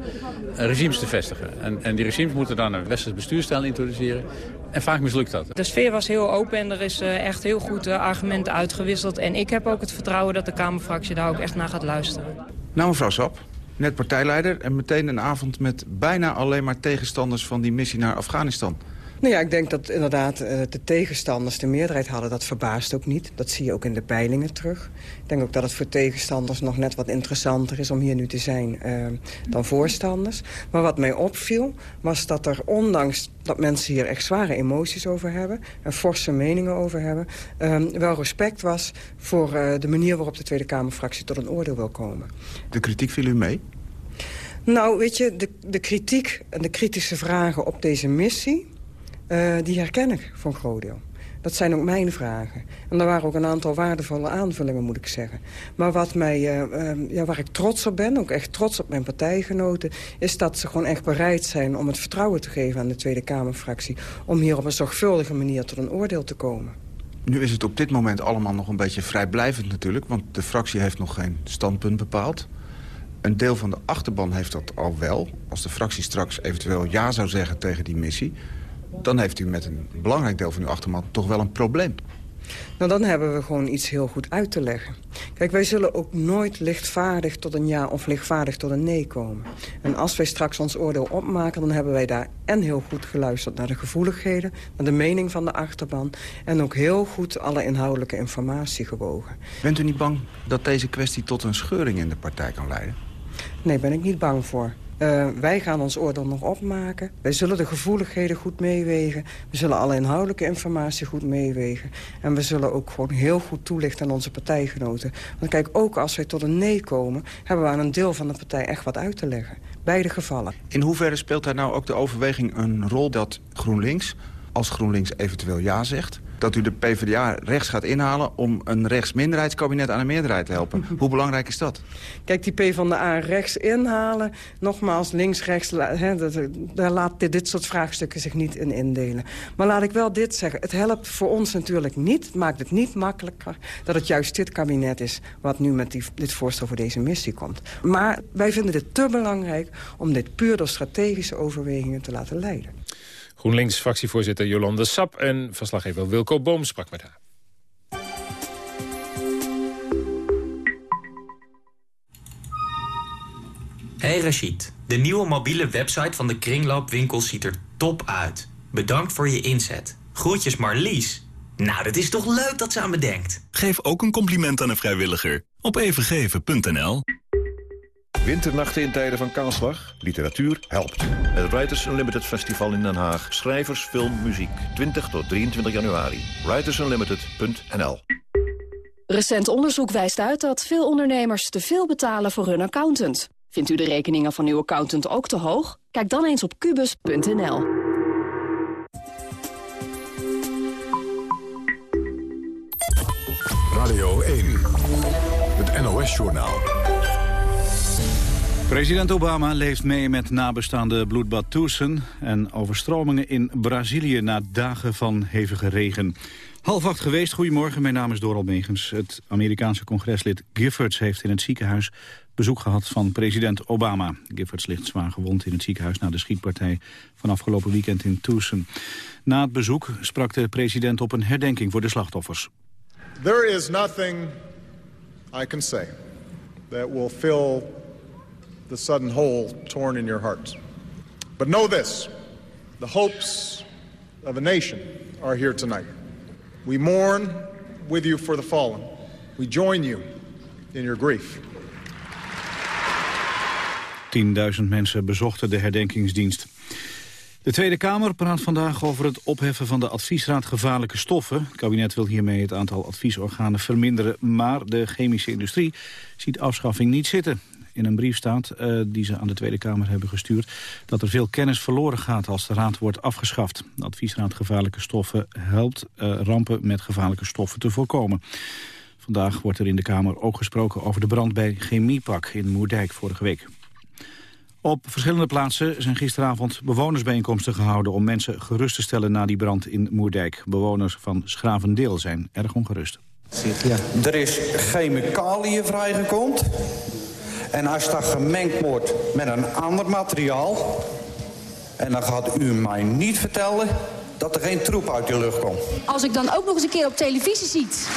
regimes te vestigen. En, en die regimes moeten dan een westers bestuurstijl introduceren. En vaak mislukt dat. De sfeer was heel open en er is echt heel goed argumenten uitgewisseld. En ik heb ook het vertrouwen dat de Kamerfractie daar ook echt naar gaat luisteren. Nou, mevrouw Sap, net partijleider... en meteen een avond met bijna alleen maar tegenstanders van die missie naar Afghanistan. Nou ja, ik denk dat inderdaad eh, de tegenstanders de meerderheid hadden. Dat verbaast ook niet. Dat zie je ook in de peilingen terug. Ik denk ook dat het voor tegenstanders nog net wat interessanter is om hier nu te zijn uh, dan voorstanders. Maar wat mij opviel was dat er ondanks dat mensen hier echt zware emoties over hebben... en forse meningen over hebben... Uh, wel respect was voor uh, de manier waarop de Tweede Kamerfractie tot een oordeel wil komen. De kritiek viel u mee? Nou, weet je, de, de kritiek en de kritische vragen op deze missie... Uh, die herken ik van deel. Dat zijn ook mijn vragen. En er waren ook een aantal waardevolle aanvullingen, moet ik zeggen. Maar wat mij, uh, uh, ja, waar ik trots op ben, ook echt trots op mijn partijgenoten... is dat ze gewoon echt bereid zijn om het vertrouwen te geven aan de Tweede Kamerfractie... om hier op een zorgvuldige manier tot een oordeel te komen. Nu is het op dit moment allemaal nog een beetje vrijblijvend natuurlijk... want de fractie heeft nog geen standpunt bepaald. Een deel van de achterban heeft dat al wel. Als de fractie straks eventueel ja zou zeggen tegen die missie dan heeft u met een belangrijk deel van uw achterman toch wel een probleem. Nou, dan hebben we gewoon iets heel goed uit te leggen. Kijk, wij zullen ook nooit lichtvaardig tot een ja of lichtvaardig tot een nee komen. En als wij straks ons oordeel opmaken, dan hebben wij daar en heel goed geluisterd naar de gevoeligheden, naar de mening van de achterban en ook heel goed alle inhoudelijke informatie gewogen. Bent u niet bang dat deze kwestie tot een scheuring in de partij kan leiden? Nee, ben ik niet bang voor. Uh, wij gaan ons oordeel nog opmaken. Wij zullen de gevoeligheden goed meewegen. We zullen alle inhoudelijke informatie goed meewegen. En we zullen ook gewoon heel goed toelichten aan onze partijgenoten. Want kijk, ook als wij tot een nee komen... hebben we aan een deel van de partij echt wat uit te leggen. Beide gevallen. In hoeverre speelt daar nou ook de overweging een rol dat GroenLinks... als GroenLinks eventueel ja zegt dat u de PvdA rechts gaat inhalen... om een rechtsminderheidskabinet aan een meerderheid te helpen. Hoe belangrijk is dat? Kijk, die PvdA rechts inhalen, nogmaals links-rechts... daar laat dit, dit soort vraagstukken zich niet in indelen. Maar laat ik wel dit zeggen. Het helpt voor ons natuurlijk niet, het maakt het niet makkelijker... dat het juist dit kabinet is wat nu met die, dit voorstel voor deze missie komt. Maar wij vinden dit te belangrijk om dit puur door strategische overwegingen te laten leiden. GroenLinks-fractievoorzitter Jolande Sap en verslaggever Wilco Boom sprak met haar. Hey Rashid, de nieuwe mobiele website van de Kringloopwinkel ziet er top uit. Bedankt voor je inzet. Groetjes Marlies. Nou, dat is toch leuk dat ze aan me denkt. Geef ook een compliment aan een vrijwilliger op evengeven.nl. Winternachten in tijden van kaalslag? Literatuur helpt. Het Writers Unlimited Festival in Den Haag. Schrijvers, film, muziek. 20 tot 23 januari. Writersunlimited.nl Recent onderzoek wijst uit dat veel ondernemers te veel betalen voor hun accountant. Vindt u de rekeningen van uw accountant ook te hoog? Kijk dan eens op kubus.nl. Radio 1, het NOS-journaal. President Obama leeft mee met nabestaande bloedbad Tucson... en overstromingen in Brazilië na dagen van hevige regen. Half acht geweest, goedemorgen, mijn naam is Doral Megens. Het Amerikaanse congreslid Giffords heeft in het ziekenhuis bezoek gehad van president Obama. Giffords ligt zwaar gewond in het ziekenhuis na de schietpartij van afgelopen weekend in Tucson. Na het bezoek sprak de president op een herdenking voor de slachtoffers. There is nothing I can say that will fill the sudden hole torn in your heart. But know this, the hopes of a nation are here tonight. We mourn with you for the fallen. We join you in your grief. 10.000 mensen bezochten de herdenkingsdienst. De Tweede Kamer praat vandaag over het opheffen van de adviesraad gevaarlijke stoffen. Het kabinet wil hiermee het aantal adviesorganen verminderen, maar de chemische industrie ziet afschaffing niet zitten. In een brief staat, uh, die ze aan de Tweede Kamer hebben gestuurd... dat er veel kennis verloren gaat als de raad wordt afgeschaft. De adviesraad gevaarlijke stoffen helpt uh, rampen met gevaarlijke stoffen te voorkomen. Vandaag wordt er in de Kamer ook gesproken over de brand bij Chemiepak in Moerdijk vorige week. Op verschillende plaatsen zijn gisteravond bewonersbijeenkomsten gehouden... om mensen gerust te stellen na die brand in Moerdijk. Bewoners van Schravendeel zijn erg ongerust. Ja. Er is chemicaliën vrijgekomen. En als dat gemengd wordt met een ander materiaal... en dan gaat u mij niet vertellen dat er geen troep uit de lucht komt. Als ik dan ook nog eens een keer op televisie ziet...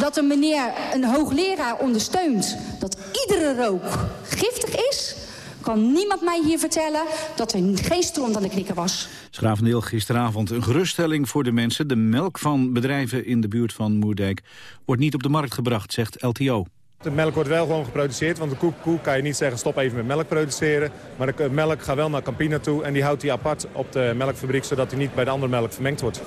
dat een meneer, een hoogleraar ondersteunt... dat iedere rook giftig is kan niemand mij hier vertellen dat er geen stront aan de knikker was. Schravendeel gisteravond een geruststelling voor de mensen. De melk van bedrijven in de buurt van Moerdijk wordt niet op de markt gebracht, zegt LTO. De melk wordt wel gewoon geproduceerd, want de koe, kan je niet zeggen stop even met melk produceren. Maar de melk gaat wel naar Campina toe en die houdt die apart op de melkfabriek, zodat die niet bij de andere melk vermengd wordt.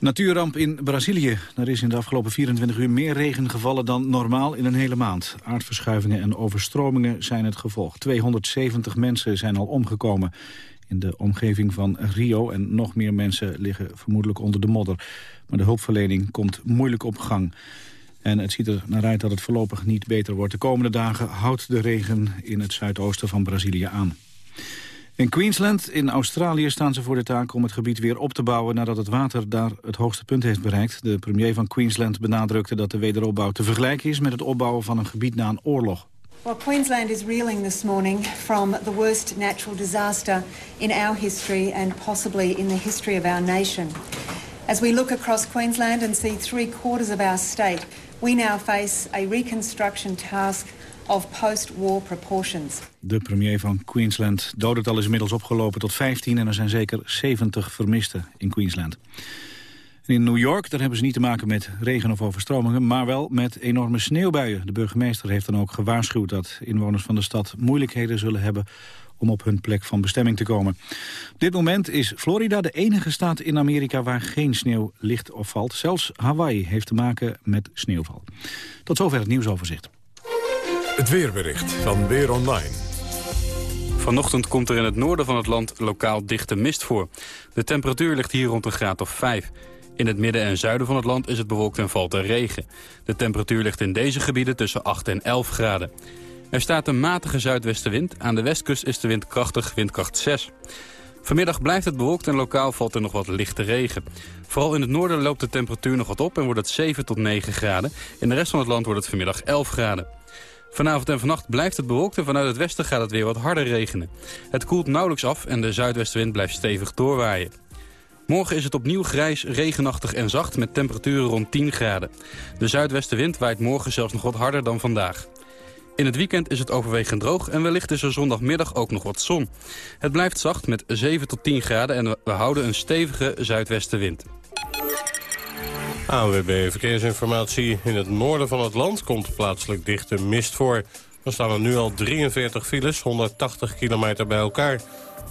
Natuurramp in Brazilië. Er is in de afgelopen 24 uur meer regen gevallen dan normaal in een hele maand. Aardverschuivingen en overstromingen zijn het gevolg. 270 mensen zijn al omgekomen in de omgeving van Rio... en nog meer mensen liggen vermoedelijk onder de modder. Maar de hulpverlening komt moeilijk op gang. En het ziet er naar uit dat het voorlopig niet beter wordt. De komende dagen houdt de regen in het zuidoosten van Brazilië aan. In Queensland, in Australië, staan ze voor de taak om het gebied weer op te bouwen nadat het water daar het hoogste punt heeft bereikt. De premier van Queensland benadrukte dat de wederopbouw te vergelijken is met het opbouwen van een gebied na een oorlog. Well, Queensland is reeling this morning from the worst natural disaster in our history and possibly in the history of our nation. As we look across Queensland and see three quarters of our state, we now face a reconstruction task of post-war proportions. De premier van Queensland dodental is inmiddels opgelopen tot 15 en er zijn zeker 70 vermisten in Queensland. in New York daar hebben ze niet te maken met regen of overstromingen, maar wel met enorme sneeuwbuien. De burgemeester heeft dan ook gewaarschuwd dat inwoners van de stad moeilijkheden zullen hebben om op hun plek van bestemming te komen. Op dit moment is Florida de enige staat in Amerika waar geen sneeuw ligt of valt. Zelfs Hawaii heeft te maken met sneeuwval. Tot zover het nieuwsoverzicht. Het weerbericht van Weer Online. Vanochtend komt er in het noorden van het land lokaal dichte mist voor. De temperatuur ligt hier rond een graad of 5. In het midden en zuiden van het land is het bewolkt en valt er regen. De temperatuur ligt in deze gebieden tussen 8 en 11 graden. Er staat een matige zuidwestenwind. Aan de westkust is de wind krachtig, windkracht 6. Vanmiddag blijft het bewolkt en lokaal valt er nog wat lichte regen. Vooral in het noorden loopt de temperatuur nog wat op en wordt het 7 tot 9 graden. In de rest van het land wordt het vanmiddag 11 graden. Vanavond en vannacht blijft het bewolkt en vanuit het westen gaat het weer wat harder regenen. Het koelt nauwelijks af en de zuidwestenwind blijft stevig doorwaaien. Morgen is het opnieuw grijs, regenachtig en zacht met temperaturen rond 10 graden. De zuidwestenwind waait morgen zelfs nog wat harder dan vandaag. In het weekend is het overwegend droog en wellicht is er zondagmiddag ook nog wat zon. Het blijft zacht met 7 tot 10 graden en we houden een stevige zuidwestenwind. ANWB Verkeersinformatie. In het noorden van het land komt plaatselijk dichte mist voor. Er staan er nu al 43 files, 180 kilometer bij elkaar.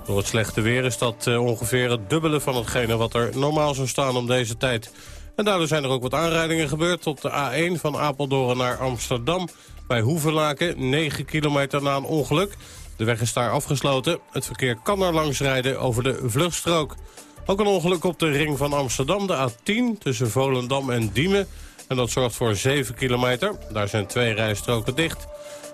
Door het slechte weer is dat eh, ongeveer het dubbele van hetgene wat er normaal zou staan om deze tijd. En daardoor zijn er ook wat aanrijdingen gebeurd op de A1 van Apeldoorn naar Amsterdam. Bij Hoevelaken, 9 kilometer na een ongeluk. De weg is daar afgesloten. Het verkeer kan er langs rijden over de vluchtstrook. Ook een ongeluk op de ring van Amsterdam, de A10, tussen Volendam en Diemen. En dat zorgt voor 7 kilometer. Daar zijn twee rijstroken dicht.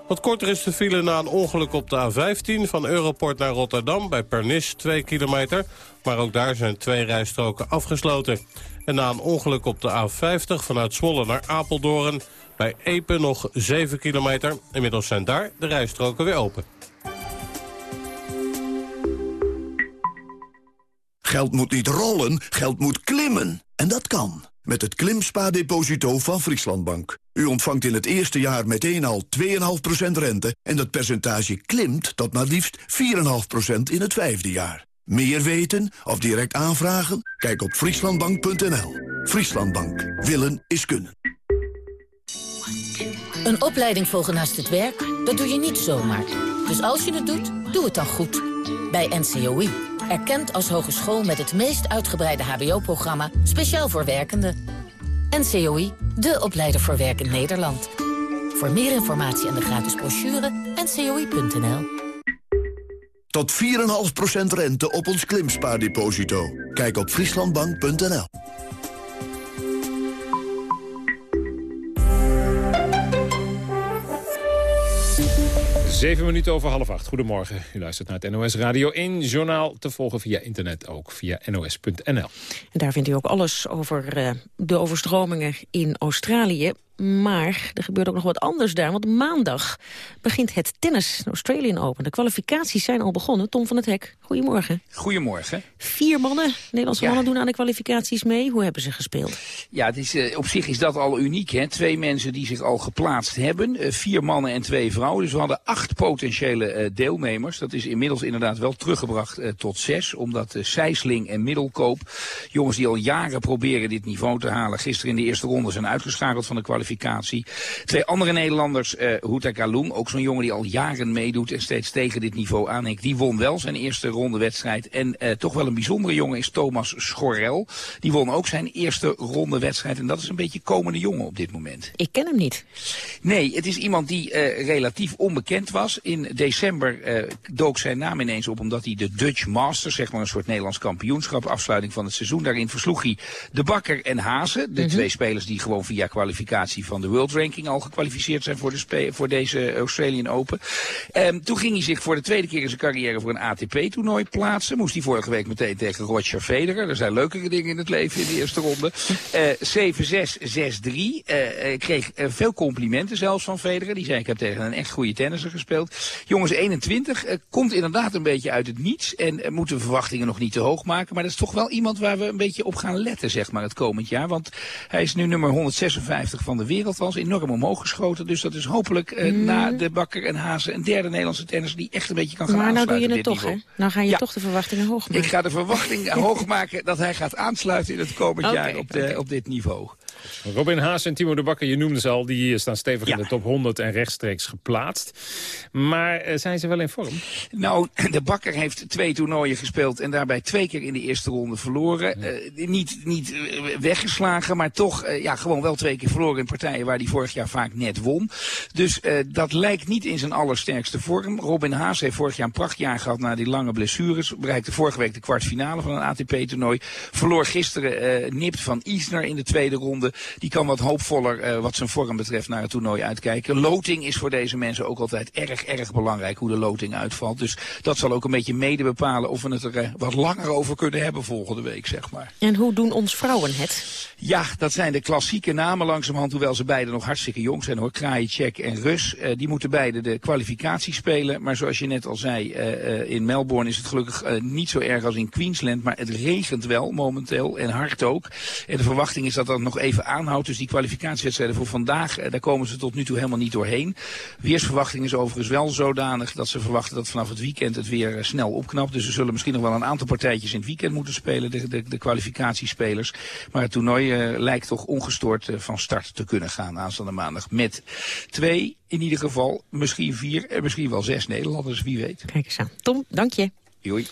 Wat korter is de file na een ongeluk op de A15 van Europort naar Rotterdam... bij Pernis, 2 kilometer. Maar ook daar zijn twee rijstroken afgesloten. En na een ongeluk op de A50 vanuit Zwolle naar Apeldoorn... bij Epe nog 7 kilometer. Inmiddels zijn daar de rijstroken weer open. Geld moet niet rollen, geld moet klimmen. En dat kan. Met het Klimspa-deposito van Frieslandbank. U ontvangt in het eerste jaar meteen al 2,5% rente... en dat percentage klimt tot maar liefst 4,5% in het vijfde jaar. Meer weten of direct aanvragen? Kijk op frieslandbank.nl. Frieslandbank. Willen is kunnen. Een opleiding volgen naast het werk, dat doe je niet zomaar. Dus als je het doet, doe het dan goed. Bij NCOI. Erkend als hogeschool met het meest uitgebreide hbo-programma... speciaal voor werkenden. NCOI, de opleider voor werk in Nederland. Voor meer informatie en de gratis brochure, ncoi.nl. Tot 4,5% rente op ons klimspaardeposito. Kijk op frieslandbank.nl. Zeven minuten over half acht. Goedemorgen. U luistert naar het NOS Radio 1 journaal. Te volgen via internet ook, via nos.nl. En daar vindt u ook alles over uh, de overstromingen in Australië. Maar er gebeurt ook nog wat anders daar. Want maandag begint het tennis, de Australian Open. De kwalificaties zijn al begonnen. Tom van het Hek, goedemorgen. Goedemorgen. Vier mannen, Nederlandse mannen doen aan de kwalificaties mee. Hoe hebben ze gespeeld? Ja, het is, uh, op zich is dat al uniek. Hè? Twee mensen die zich al geplaatst hebben. Uh, vier mannen en twee vrouwen. Dus we hadden acht potentiële uh, deelnemers. Dat is inmiddels inderdaad wel teruggebracht tot zes. Omdat Sijsling en Middelkoop, jongens die al jaren proberen dit niveau te halen... gisteren in de eerste ronde zijn uitgeschakeld van de kwalificatie kwalificatie. Twee andere Nederlanders, uh, Houta Kalum, ook zo'n jongen die al jaren meedoet en steeds tegen dit niveau aanhinkt. Die won wel zijn eerste ronde wedstrijd. En uh, toch wel een bijzondere jongen is Thomas Schorel. Die won ook zijn eerste ronde wedstrijd. En dat is een beetje komende jongen op dit moment. Ik ken hem niet. Nee, het is iemand die uh, relatief onbekend was. In december dook zijn naam ineens op omdat hij de Dutch Masters, zeg maar een soort Nederlands kampioenschap, afsluiting van het seizoen. Daarin versloeg hij de Bakker en Hazen. De mm -hmm. twee spelers die gewoon via kwalificatie van de World Ranking al gekwalificeerd zijn voor, de voor deze Australian Open. Um, toen ging hij zich voor de tweede keer in zijn carrière voor een ATP-toernooi plaatsen. Moest hij vorige week meteen tegen Roger Federer. Er zijn leukere dingen in het leven in de eerste ronde. Uh, 7-6, 6-3. Uh, kreeg uh, veel complimenten zelfs van Federer. Die zei ik heb tegen een echt goede tennisser gespeeld. Jongens 21 uh, komt inderdaad een beetje uit het niets. En uh, moeten verwachtingen nog niet te hoog maken. Maar dat is toch wel iemand waar we een beetje op gaan letten zeg maar het komend jaar. Want hij is nu nummer 156 van de de wereld was. Enorm omhoog geschoten. Dus dat is hopelijk uh, mm. na de Bakker en Hazen een derde Nederlandse tennis die echt een beetje kan gaan maar aansluiten. Maar nou doe je het toch, hè? Nou ga je ja. toch de verwachtingen hoog maken. Ik ga de verwachting hoog maken dat hij gaat aansluiten in het komend okay, jaar op, de, okay. op dit niveau. Robin Haas en Timo de Bakker, je noemde ze al, die staan stevig in de top 100 en rechtstreeks geplaatst. Maar eh, zijn ze wel in vorm? Nou, de Bakker heeft twee toernooien gespeeld en daarbij twee keer in de eerste ronde verloren. Uh, niet, niet uh, weggeslagen, maar toch ja, gewoon wel twee keer verloren in partijen waar hij vorig jaar vaak net won. Dus dat lijkt niet in zijn allersterkste vorm. Robin Haas heeft vorig jaar een prachtjaar gehad na die lange blessures. Bereikte vorige week de kwartfinale van een ATP-toernooi. Verloor gisteren nipt van Isner in de tweede ronde. Die kan wat hoopvoller wat zijn vorm betreft naar het toernooi uitkijken. Loting is voor deze mensen ook altijd erg, erg belangrijk hoe de loting uitvalt. Dus dat zal ook een beetje mede bepalen of we het er wat langer over kunnen hebben volgende week, zeg maar. En hoe doen ons vrouwen het? Ja, dat zijn de klassieke namen langzamerhand, hoewel ze beide nog hartstikke jong zijn hoor. Krajicek en Rus, uh, die moeten beide de kwalificatie spelen. Maar zoals je net al zei, uh, in Melbourne is het gelukkig uh, niet zo erg als in Queensland. Maar het regent wel momenteel en hard ook. En de verwachting is dat dat nog even aanhoudt. Dus die kwalificatiewedstrijden voor vandaag, daar komen ze tot nu toe helemaal niet doorheen. Weersverwachting is overigens wel zodanig dat ze verwachten dat vanaf het weekend het weer snel opknapt. Dus ze zullen misschien nog wel een aantal partijtjes in het weekend moeten spelen, de, de, de kwalificatiespelers. Maar het toernooi uh, lijkt toch ongestoord van start te kunnen gaan aanstaande maandag. Met twee, in ieder geval, misschien vier en misschien wel zes Nederlanders, wie weet. Kijk eens aan. Tom, dank je. Joei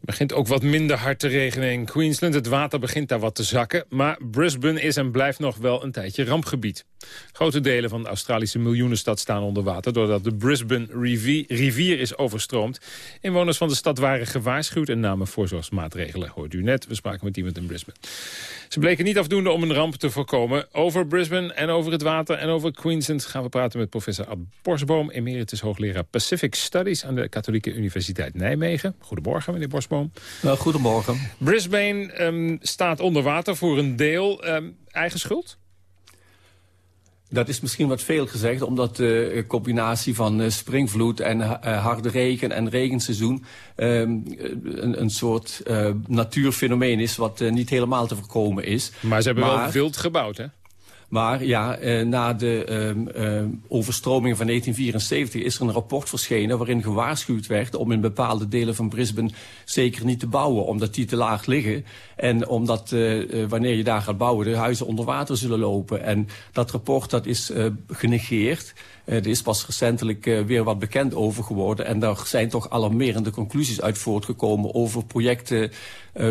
begint ook wat minder hard te regenen in Queensland. Het water begint daar wat te zakken. Maar Brisbane is en blijft nog wel een tijdje rampgebied. Grote delen van de Australische miljoenenstad staan onder water... doordat de Brisbane rivier is overstroomd. Inwoners van de stad waren gewaarschuwd en namen voorzorgsmaatregelen. Hoort u net, we spraken met iemand in Brisbane. Ze bleken niet afdoende om een ramp te voorkomen. Over Brisbane en over het water en over Queensland gaan we praten met professor Ad Borsboom... emeritus hoogleraar Pacific Studies aan de Katholieke Universiteit Nijmegen. Goedemorgen, meneer Borsboom. Goedemorgen. Brisbane um, staat onder water voor een deel. Um, eigen schuld? Dat is misschien wat veel gezegd, omdat de combinatie van uh, springvloed en uh, harde regen en regenseizoen um, een, een, soort natuurfenomeen is wat niet helemaal te voorkomen is. Maar ze hebben maar, wel wild gebouwd, hè? Maar ja, eh, na de eh, overstroming van 1974 is er een rapport verschenen... waarin gewaarschuwd werd om in bepaalde delen van Brisbane zeker niet te bouwen... omdat die te laag liggen en omdat uh, wanneer je daar gaat bouwen... de huizen onder water zullen lopen. En dat rapport dat is genegeerd... Uh, er is pas recentelijk weer wat bekend over geworden. En daar zijn toch alarmerende conclusies uit voortgekomen over projecten,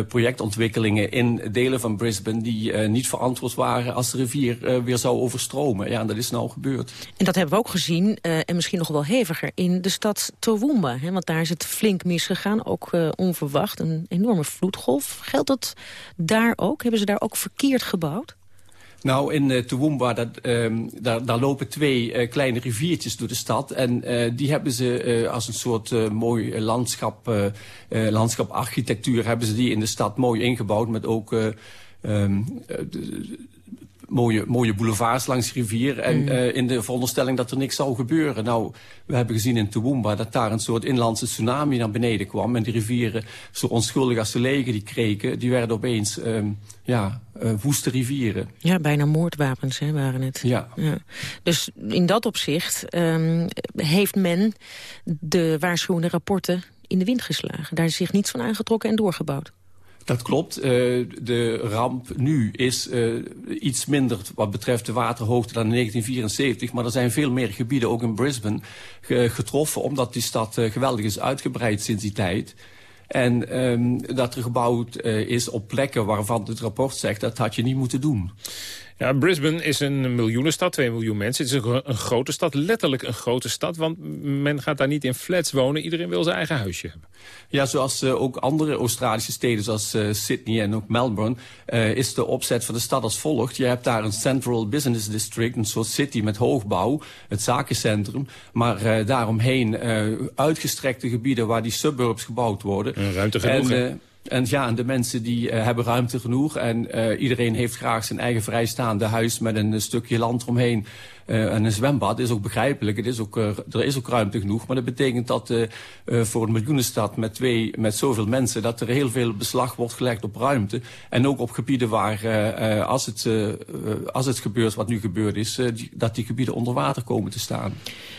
projectontwikkelingen in delen van Brisbane die niet verantwoord waren als de rivier weer zou overstromen. Ja, en dat is nou gebeurd. En dat hebben we ook gezien, en misschien nog wel heviger, in de stad Toowoomba. Hè, want daar is het flink misgegaan, ook onverwacht, een enorme vloedgolf. Geldt dat daar ook? Hebben ze daar ook verkeerd gebouwd? Nou, in uh, Toowoomba, dat, um, daar, daar, lopen twee uh, kleine riviertjes door de stad. En uh, die hebben ze als een soort mooi landschap, landschaparchitectuur... hebben ze die in de stad mooi ingebouwd met ook... Um, mooie, mooie boulevards langs de rivier. En mm. uh, in de veronderstelling dat er niks zou gebeuren. Nou, we hebben gezien in Toowoomba dat daar een soort inlandse tsunami naar beneden kwam. En die rivieren, zo onschuldig als ze legen, die kreken, die werden opeens um, ja, uh, woeste rivieren. Ja, bijna moordwapens hè, waren het. Ja. ja. Dus in dat opzicht um, heeft men de waarschuwende rapporten in de wind geslagen. Daar is zich niets van aangetrokken en doorgebouwd. Dat klopt. Uh, de ramp nu is uh, iets minder wat betreft de waterhoogte dan in 1974. Maar er zijn veel meer gebieden, ook in Brisbane, getroffen... omdat die stad uh, geweldig is uitgebreid sinds die tijd. En um, dat er gebouwd is op plekken waarvan het rapport zegt... dat had je niet moeten doen. Ja, Brisbane is een miljoenenstad, 2 miljoen mensen. Het is een, een, grote stad, letterlijk een grote stad. Want men gaat daar niet in flats wonen. Iedereen wil zijn eigen huisje hebben. Ja, zoals uh, ook andere Australische steden, zoals uh, Sydney en ook Melbourne... Uh, is de opzet van de stad als volgt. Je hebt daar een Central Business District, een soort city met hoogbouw. Het zakencentrum. Maar daaromheen uitgestrekte gebieden waar die suburbs gebouwd worden. En ruimte genoeg, en, en ja, de mensen die uh, hebben ruimte genoeg. En uh, iedereen heeft graag zijn eigen vrijstaande huis met een stukje land eromheen. Uh, en een zwembad is ook begrijpelijk. Is ook, er is ook ruimte genoeg. Maar dat betekent dat voor een miljoenenstad met, twee, met zoveel mensen... dat er heel veel beslag wordt gelegd op ruimte. En ook op gebieden waar, als, het, als het gebeurt wat nu gebeurd is... Dat die gebieden onder water komen te staan.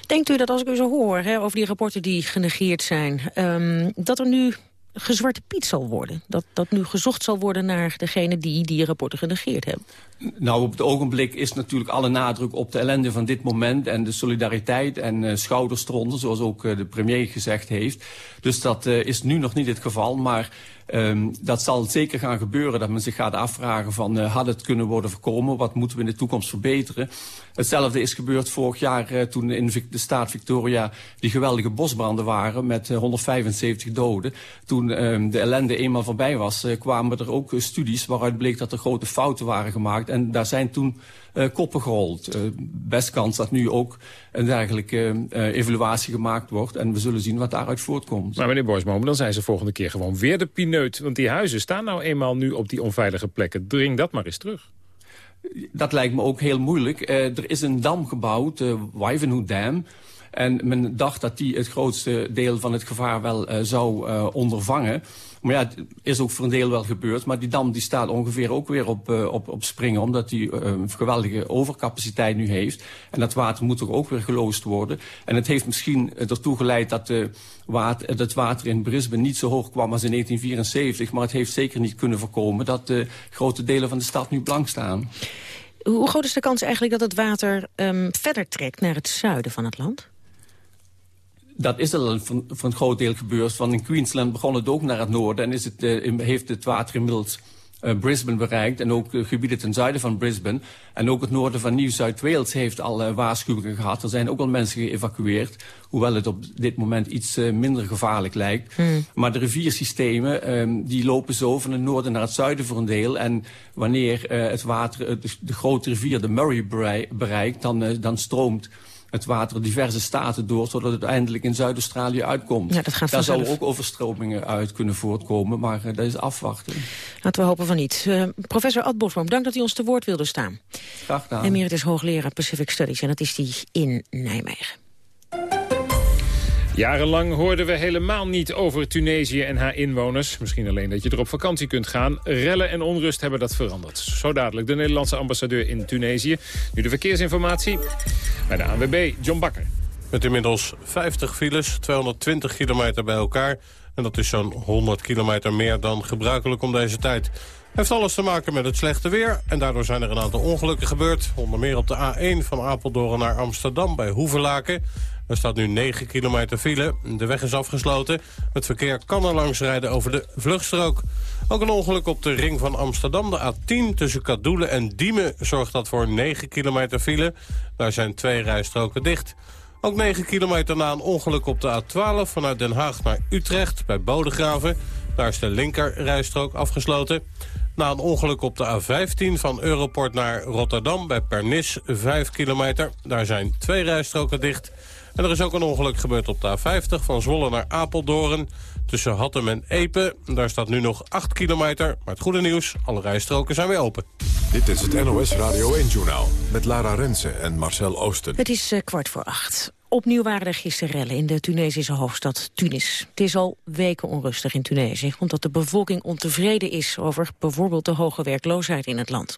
Denkt u dat als ik u zo hoor hè, over die rapporten die genegeerd zijn... Um, dat er nu gezwarte piet zal worden? Dat, dat nu gezocht zal worden naar degene die die rapporten genegeerd hebben? Nou, op het ogenblik is natuurlijk alle nadruk op de ellende van dit moment... en de solidariteit en uh, schouderstronden, zoals ook uh, de premier gezegd heeft. Dus dat uh, is nu nog niet het geval, maar um, dat zal zeker gaan gebeuren... dat men zich gaat afvragen van, had het kunnen worden voorkomen? Wat moeten we in de toekomst verbeteren? Hetzelfde is gebeurd vorig jaar toen in de staat Victoria... die geweldige bosbranden waren met 175 doden. Toen um, de ellende eenmaal voorbij was, kwamen er ook studies... waaruit bleek dat er grote fouten waren gemaakt en daar zijn toen koppen gerold. Uh, best kans dat nu ook een dergelijke uh, evaluatie gemaakt wordt. En we zullen zien wat daaruit voortkomt. Maar meneer Borsboom, dan zijn ze volgende keer gewoon weer de pineut. Want die huizen staan nou eenmaal nu op die onveilige plekken. Dring dat maar eens terug. Dat lijkt me ook heel moeilijk. er is een dam gebouwd, de Wivenhoe Dam... En men dacht dat die het grootste deel van het gevaar wel uh, zou uh, ondervangen. Maar ja, het is ook voor een deel wel gebeurd. Maar die dam die staat ongeveer ook weer op, uh, op, op springen. Omdat die een geweldige overcapaciteit nu heeft. En dat water moet toch ook weer geloosd worden. En het heeft misschien ertoe geleid dat de water, het water in Brisbane niet zo hoog kwam als in 1974. Maar het heeft zeker niet kunnen voorkomen dat grote delen van de stad nu blank staan. Hoe groot is de kans eigenlijk dat het water um, verder trekt naar het zuiden van het land? Dat is al voor, voor een groot deel gebeurd. Want in Queensland begon het ook naar het noorden... en is het, uh, heeft het water inmiddels uh, Brisbane bereikt... en ook uh, gebieden ten zuiden van Brisbane. En ook het noorden van Nieuw-Zuid-Wales heeft al waarschuwingen gehad. Er zijn ook al mensen geëvacueerd. Hoewel het op dit moment iets minder gevaarlijk lijkt. Hmm. Maar de riviersystemen um, die lopen zo van het noorden naar het zuiden voor een deel. En wanneer het water de, de, grote rivier, de Murray, bereikt... dan, dan stroomt het water diverse staten door... zodat het uiteindelijk in Zuid-Australië uitkomt. Ja, dat gaat Daar zouden ook overstromingen uit kunnen voortkomen, maar uh, dat is afwachten. Laten we hopen van niet. Uh, professor Ad Bosboom, dank dat u ons te woord wilde staan. Graag gedaan. Emeritus hoogleraar Pacific Studies en dat is die in Nijmegen. Jarenlang hoorden we helemaal niet over Tunesië en haar inwoners. Misschien alleen dat je er op vakantie kunt gaan. Rellen en onrust hebben dat veranderd. Zo dadelijk de Nederlandse ambassadeur in Tunesië. Nu de verkeersinformatie bij de ANWB, John Bakker. Met inmiddels 50 files, 220 kilometer bij elkaar. En dat is zo'n 100 kilometer meer dan gebruikelijk om deze tijd. Heeft alles te maken met het slechte weer. En daardoor zijn er een aantal ongelukken gebeurd. Onder meer op de A1 van Apeldoorn naar Amsterdam bij Hoevelaken. Er staat nu 9 kilometer file. De weg is afgesloten. Het verkeer kan er langs rijden over de vluchtstrook. Ook een ongeluk op de ring van Amsterdam. De A10 tussen Kadoelen en Diemen zorgt dat voor 9 kilometer file. Daar zijn twee rijstroken dicht. Ook 9 kilometer na een ongeluk op de A12 vanuit Den Haag naar Utrecht bij Bodegraven. Daar is de linker rijstrook afgesloten. Na een ongeluk op de A15 van Europort naar Rotterdam bij Pernis 5 kilometer. Daar zijn twee rijstroken dicht. En er is ook een ongeluk gebeurd op de A50 van Zwolle naar Apeldoorn. Tussen Hattem en Epe. Daar staat nu nog 8 kilometer. Maar het goede nieuws, alle rijstroken zijn weer open. Dit is het NOS Radio 1-journaal met Lara Rensen en Marcel Oosten. Het is uh, kwart voor acht. Opnieuw waren er gisteren rellen in de Tunesische hoofdstad Tunis. Het is al weken onrustig in Tunesië, omdat de bevolking ontevreden is over bijvoorbeeld de hoge werkloosheid in het land.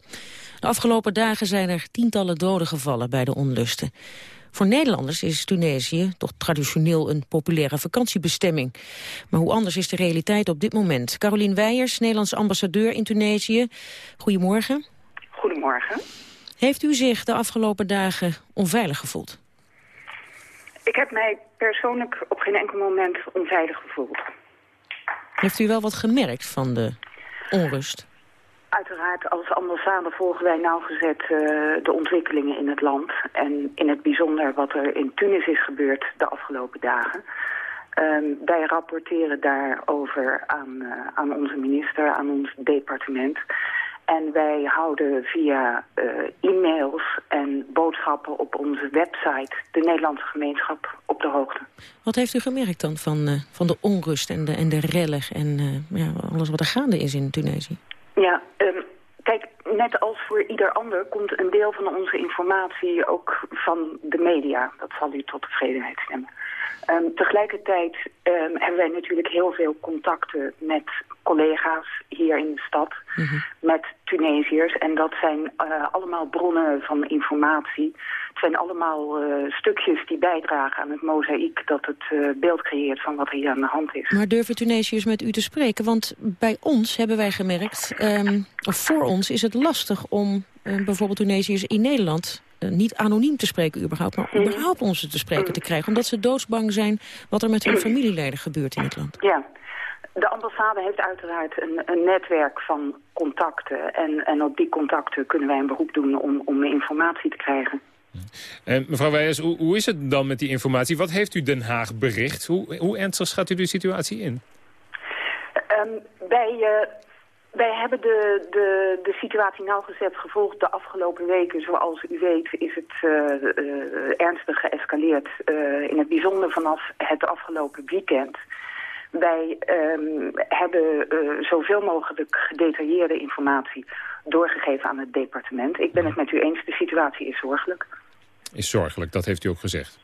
De afgelopen dagen zijn er tientallen doden gevallen bij de onlusten. Voor Nederlanders is Tunesië toch traditioneel een populaire vakantiebestemming. Maar hoe anders is de realiteit op dit moment? Carolien Weijers, Nederlands ambassadeur in Tunesië. Goedemorgen. Goedemorgen. Heeft u zich de afgelopen dagen onveilig gevoeld? Ik heb mij persoonlijk op geen enkel moment onveilig gevoeld. Heeft u wel wat gemerkt van de onrust? Uiteraard, als ambassade volgen wij nauwgezet uh, de ontwikkelingen in het land. En in het bijzonder wat er in Tunis is gebeurd de afgelopen dagen. Um, wij rapporteren daarover aan, uh, aan onze minister, aan ons departement. En wij houden via uh, e-mails en boodschappen op onze website... de Nederlandse gemeenschap op de hoogte. Wat heeft u gemerkt dan van, van de onrust en de, en de rellen... en ja, alles wat er gaande is in Tunesië? Ja, um, kijk, net als voor ieder ander komt een deel van onze informatie ook van de media. Dat zal u tot tevredenheid stemmen. Um, tegelijkertijd um, hebben wij natuurlijk heel veel contacten met collega's hier in de stad met Tunesiërs. En dat zijn eh, allemaal bronnen van informatie. Het zijn allemaal eh, stukjes die bijdragen aan het mozaïek... dat het eh, beeld creëert van wat er hier aan de hand is. Maar durven Tunesiërs met u te spreken? Want bij ons hebben wij gemerkt, ehm, of voor ons is het lastig om bijvoorbeeld Tunesiërs in Nederland niet anoniem te spreken überhaupt, maar überhaupt onze te spreken te krijgen. Omdat ze doodsbang zijn wat er met hun familieleden gebeurt in het land. Ja, de ambassade heeft uiteraard een, een netwerk van contacten. En, en op die contacten kunnen wij een beroep doen om, om informatie te krijgen. En mevrouw Weijers, hoe, hoe is het dan met die informatie? Wat heeft u Den Haag bericht? Hoe, hoe ernstig schat u de situatie in? Ehm, wij, eh, wij hebben de, de, de situatie nauwgezet gevolgd de afgelopen weken. Zoals u weet is het eh, eh, ernstig geëscaleerd. eh, in het bijzonder vanaf het afgelopen weekend. Wij ehm, hebben zoveel mogelijk gedetailleerde informatie doorgegeven aan het departement. Ik ben het met u eens, de situatie is zorgelijk. Is zorgelijk, dat heeft u ook gezegd.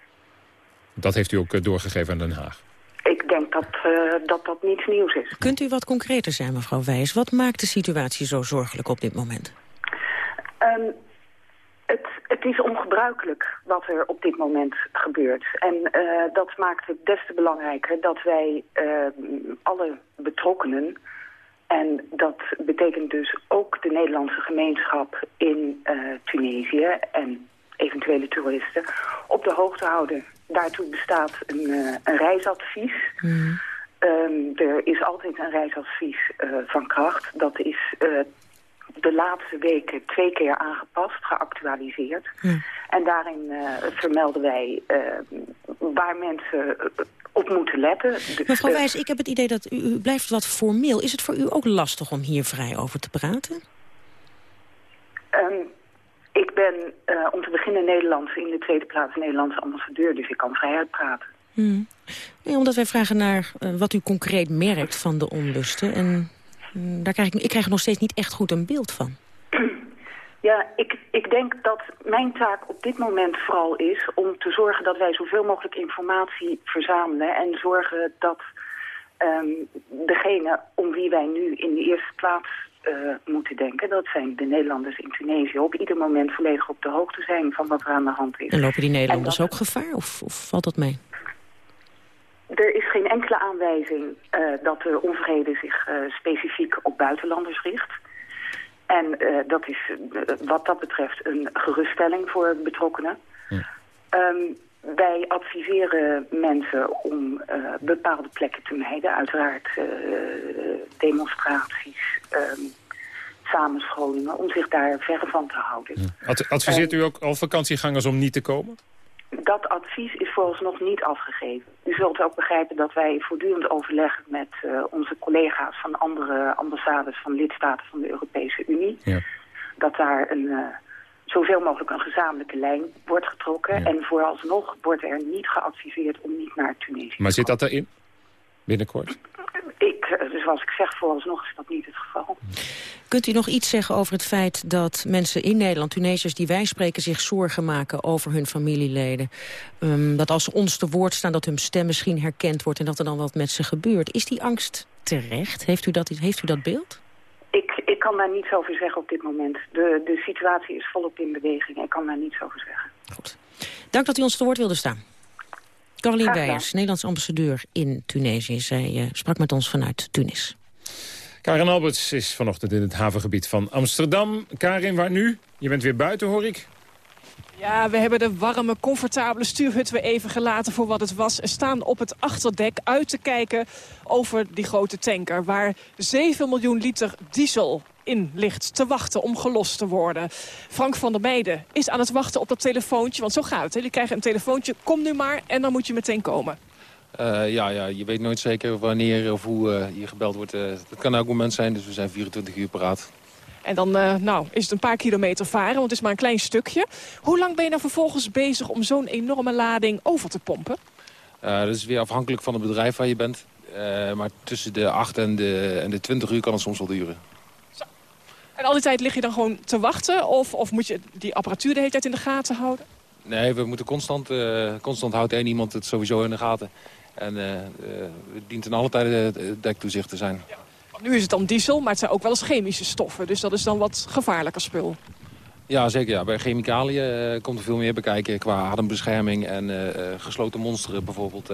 Dat heeft u ook doorgegeven aan Den Haag. Ik denk dat eh, dat, dat niets nieuws is. Kunt u wat concreter zijn, mevrouw Wijs? Wat maakt de situatie zo zorgelijk op dit moment? Ehm, het, het is ongebruikelijk wat er op dit moment gebeurt. En eh, dat maakt het des te belangrijker dat wij ehm, alle betrokkenen... en dat betekent dus ook de Nederlandse gemeenschap in eh, Tunesië... en eventuele toeristen op de hoogte houden. Daartoe bestaat een, eh, een reisadvies... Ehm, er is altijd een reisadvies eh, van kracht. Dat is eh, de laatste weken twee keer aangepast, geactualiseerd. En daarin vermelden wij eh, waar mensen op moeten letten. Mevrouw Wijs, ik heb het idee dat u, u blijft wat formeel. Is het voor u ook lastig om hier vrij over te praten? ehm, ik ben eh, om te beginnen Nederlands, in de tweede plaats Nederlandse ambassadeur, dus ik kan vrij uitpraten. Hmm. Nee, omdat wij vragen naar eh, wat u concreet merkt van de onlusten. En mm, daar krijg ik, ik krijg er nog steeds niet echt goed een beeld van. Ja, ik, ik denk dat mijn taak op dit moment vooral is om te zorgen dat wij zoveel mogelijk informatie verzamelen en zorgen dat ehm degene om wie wij nu in de eerste plaats eh, moeten denken, dat zijn de Nederlanders in Tunesië, op ieder moment volledig op de hoogte zijn van wat er aan de hand is. En lopen die Nederlanders ook gevaar of, of valt dat mee? Er is geen enkele aanwijzing eh, dat de onvrede zich eh, specifiek op buitenlanders richt. En eh, dat is wat dat betreft een geruststelling voor betrokkenen. Ehm, wij adviseren mensen om eh, bepaalde plekken te mijden. Uiteraard eh, demonstraties, ehm, samenscholingen, om zich daar verre van te houden. Ad- adviseert u ook al vakantiegangers om niet te komen? Dat advies is vooralsnog niet afgegeven. U zult ook begrijpen dat wij voortdurend overleggen met eh, onze collega's van andere ambassades van lidstaten van de Europese Unie. Ja. Dat daar een, zoveel mogelijk een gezamenlijke lijn wordt getrokken. En vooralsnog wordt er niet geadviseerd om niet naar Tunesië Maar zit dat erin? Binnenkort? Ik, eh, dus zoals ik zeg, vooralsnog is dat niet het geval. Kunt u nog iets zeggen over het feit dat mensen in Nederland, Tunesiërs die wij spreken, zich zorgen maken over hun familieleden? Ehm, dat als ze ons te woord staan, dat hun stem misschien herkend wordt en dat er dan wat met ze gebeurt. Is die angst terecht? Heeft u dat, heeft u dat beeld? Ik, ik kan daar niets over zeggen op dit moment. De, de situatie is volop in beweging. Ik kan daar niets over zeggen. Dank dat u ons te woord wilde staan. Caroline. Weijers, Nederlands ambassadeur in Tunesië. Zij eh, sprak met ons vanuit Tunis. Karin Alberts is vanochtend in het havengebied van Amsterdam. Karin, waar nu? Je bent weer buiten, hoor ik. Ja, we hebben de warme, comfortabele stuurhut weer even gelaten voor wat het was. En staan op het achterdek uit te kijken over die grote tanker... waar 7 miljoen liter diesel in ligt te wachten om gelost te worden. Frank van der Meijden is aan het wachten op dat telefoontje. Want zo gaat het. Je krijgt een telefoontje, kom nu maar en dan moet je meteen komen. Eh, ja, ja, je weet nooit zeker wanneer of hoe eh, je gebeld wordt. Eh, dat kan elk moment zijn, dus we zijn 24 uur paraat. En dan eh, nou, is het een paar kilometer varen, want het is maar een klein stukje. Hoe lang ben je nou vervolgens bezig om zo'n enorme lading over te pompen? Eh, dat is weer afhankelijk van het bedrijf waar je bent. Eh, maar tussen de 8 en de, en de 20 uur kan het soms wel duren. En al die tijd lig je dan gewoon te wachten? Of, of moet je die apparatuur de hele tijd in de gaten houden? Nee, we moeten constant, eh, constant houdt één iemand het sowieso in de gaten. En eh, eh, het dient in alle tijden dektoezicht te zijn. Nu is het dan diesel, maar het zijn ook wel eens chemische stoffen. Dus dat is dan wat gevaarlijker spul. Ja, zeker. Ja. Bij chemicaliën eh, komt er veel meer bekijken qua adembescherming en uh, gesloten monsteren bijvoorbeeld.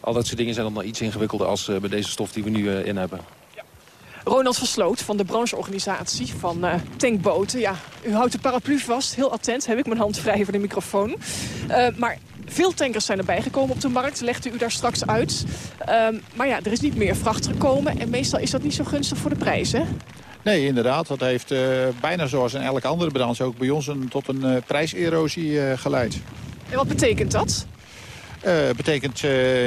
al dat soort dingen zijn dan nog iets ingewikkelder als bij deze stof die we nu in hebben. Ronald Versloot van de brancheorganisatie van tankboten. Ja, u houdt de paraplu vast, heel attent. Heb ik mijn hand vrij voor de microfoon. Maar veel tankers zijn erbij gekomen op de markt, legde u daar straks uit. Uh, maar ja, er is niet meer vracht gekomen en meestal is dat niet zo gunstig voor de prijs, hè? Nee, inderdaad. Dat heeft uh, bijna zoals in elke andere branche ook bij ons een, tot een uh, prijserosie uh, geleid. En wat betekent dat? betekent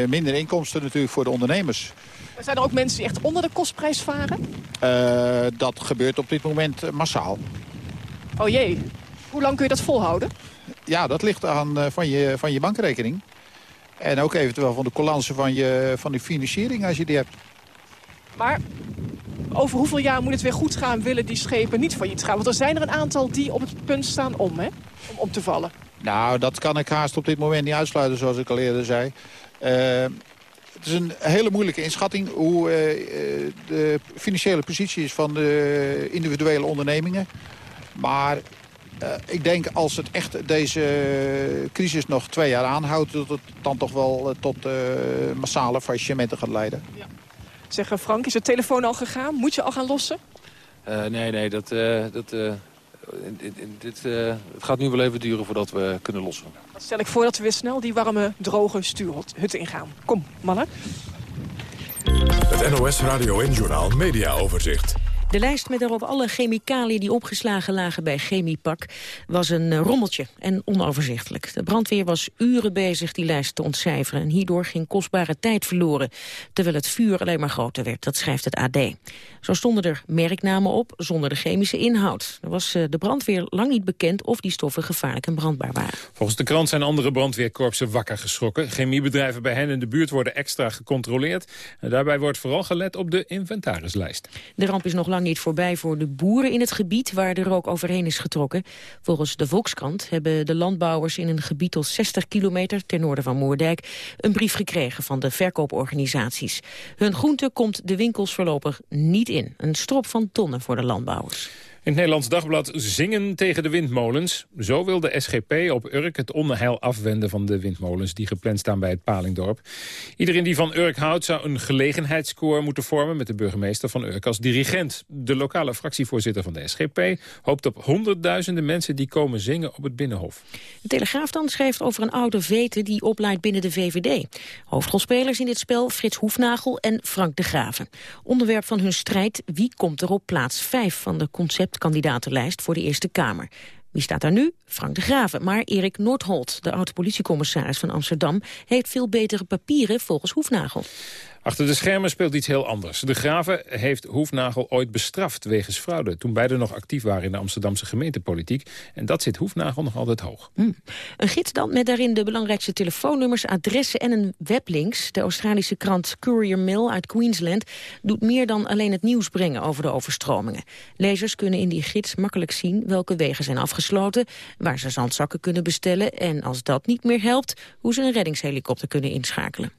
minder inkomsten natuurlijk voor de ondernemers. Zijn er ook mensen die echt onder de kostprijs varen? dat gebeurt op dit moment massaal. Oh jee. Hoe lang kun je dat volhouden? Ja, dat ligt aan van, je, van je bankrekening. En ook eventueel van de coulance van je, van de financiering als je die hebt. Maar over hoeveel jaar moet het weer goed gaan... willen die schepen niet failliet gaan? Want er zijn er een aantal die op het punt staan om, hè? om om te vallen. Nou, dat kan ik haast op dit moment niet uitsluiten, zoals ik al eerder zei. Uh, het is een hele moeilijke inschatting hoe uh, de financiële positie is van de individuele ondernemingen. Maar ik denk als het echt deze crisis nog twee jaar aanhoudt... dat het dan toch wel tot massale faillissementen gaat leiden. Ja. Zeggen Frank, is de telefoon al gegaan? Moet je al gaan lossen? Uh, nee, nee, dat, uh, dat, uh, dit, het gaat nu wel even duren voordat we kunnen lossen. Dan stel ik voor dat we weer snel die warme, droge stuurhut ingaan. Kom, mannen. Het NOS Radio en Journal Media Overzicht. De lijst met daarop alle chemicaliën die opgeslagen lagen bij Chemiepak was een eh, rommeltje en onoverzichtelijk. De brandweer was uren bezig die lijst te ontcijferen en hierdoor ging kostbare tijd verloren, terwijl het vuur alleen maar groter werd, dat schrijft het AD. Zo stonden er merknamen op zonder de chemische inhoud. Er was eh, de brandweer lang niet bekend of die stoffen gevaarlijk en brandbaar waren. Volgens de krant zijn andere brandweerkorpsen wakker geschrokken. Chemiebedrijven bij hen in de buurt worden extra gecontroleerd. En daarbij wordt vooral gelet op de inventarislijst. De ramp is nog lang niet voorbij voor de boeren in het gebied waar de rook overheen is getrokken. Volgens de Volkskrant hebben de landbouwers in een gebied tot 60 kilometer ten noorden van Moerdijk een brief gekregen van de verkooporganisaties. Hun groente komt de winkels voorlopig niet in. Een strop van tonnen voor de landbouwers. In het Nederlands Dagblad zingen tegen de windmolens. Zo wil de SGP op Urk het onheil afwenden van de windmolens... die gepland staan bij het Palingdorp. Iedereen die van Urk houdt zou een gelegenheidskoor moeten vormen... met de burgemeester van Urk als dirigent. De lokale fractievoorzitter van de SGP hoopt op honderdduizenden mensen... die komen zingen op het Binnenhof. De Telegraaf dan schrijft over een oude vete die opleidt binnen de VVD. Hoofdrolspelers in dit spel Frits Hoefnagel en Frank de Graven. Onderwerp van hun strijd, wie komt er op plaats 5 van de concept kandidatenlijst voor de Eerste Kamer. Wie staat daar nu? Frank de Graven. Maar Erik Noordholt, de oud-politiecommissaris van Amsterdam... heeft veel betere papieren volgens Hoefnagel. Achter de schermen speelt iets heel anders. De Graven heeft Hoefnagel ooit bestraft wegens fraude... toen beiden nog actief waren in de Amsterdamse gemeentepolitiek. En dat zit Hoefnagel nog altijd hoog. Hmm. Een gids dan met daarin de belangrijkste telefoonnummers, adressen en een weblinks. De Australische krant Courier Mail uit Queensland... doet meer dan alleen het nieuws brengen over de overstromingen. Lezers kunnen in die gids makkelijk zien welke wegen zijn waar ze zandzakken kunnen bestellen... en als dat niet meer helpt, hoe ze een reddingshelikopter kunnen inschakelen.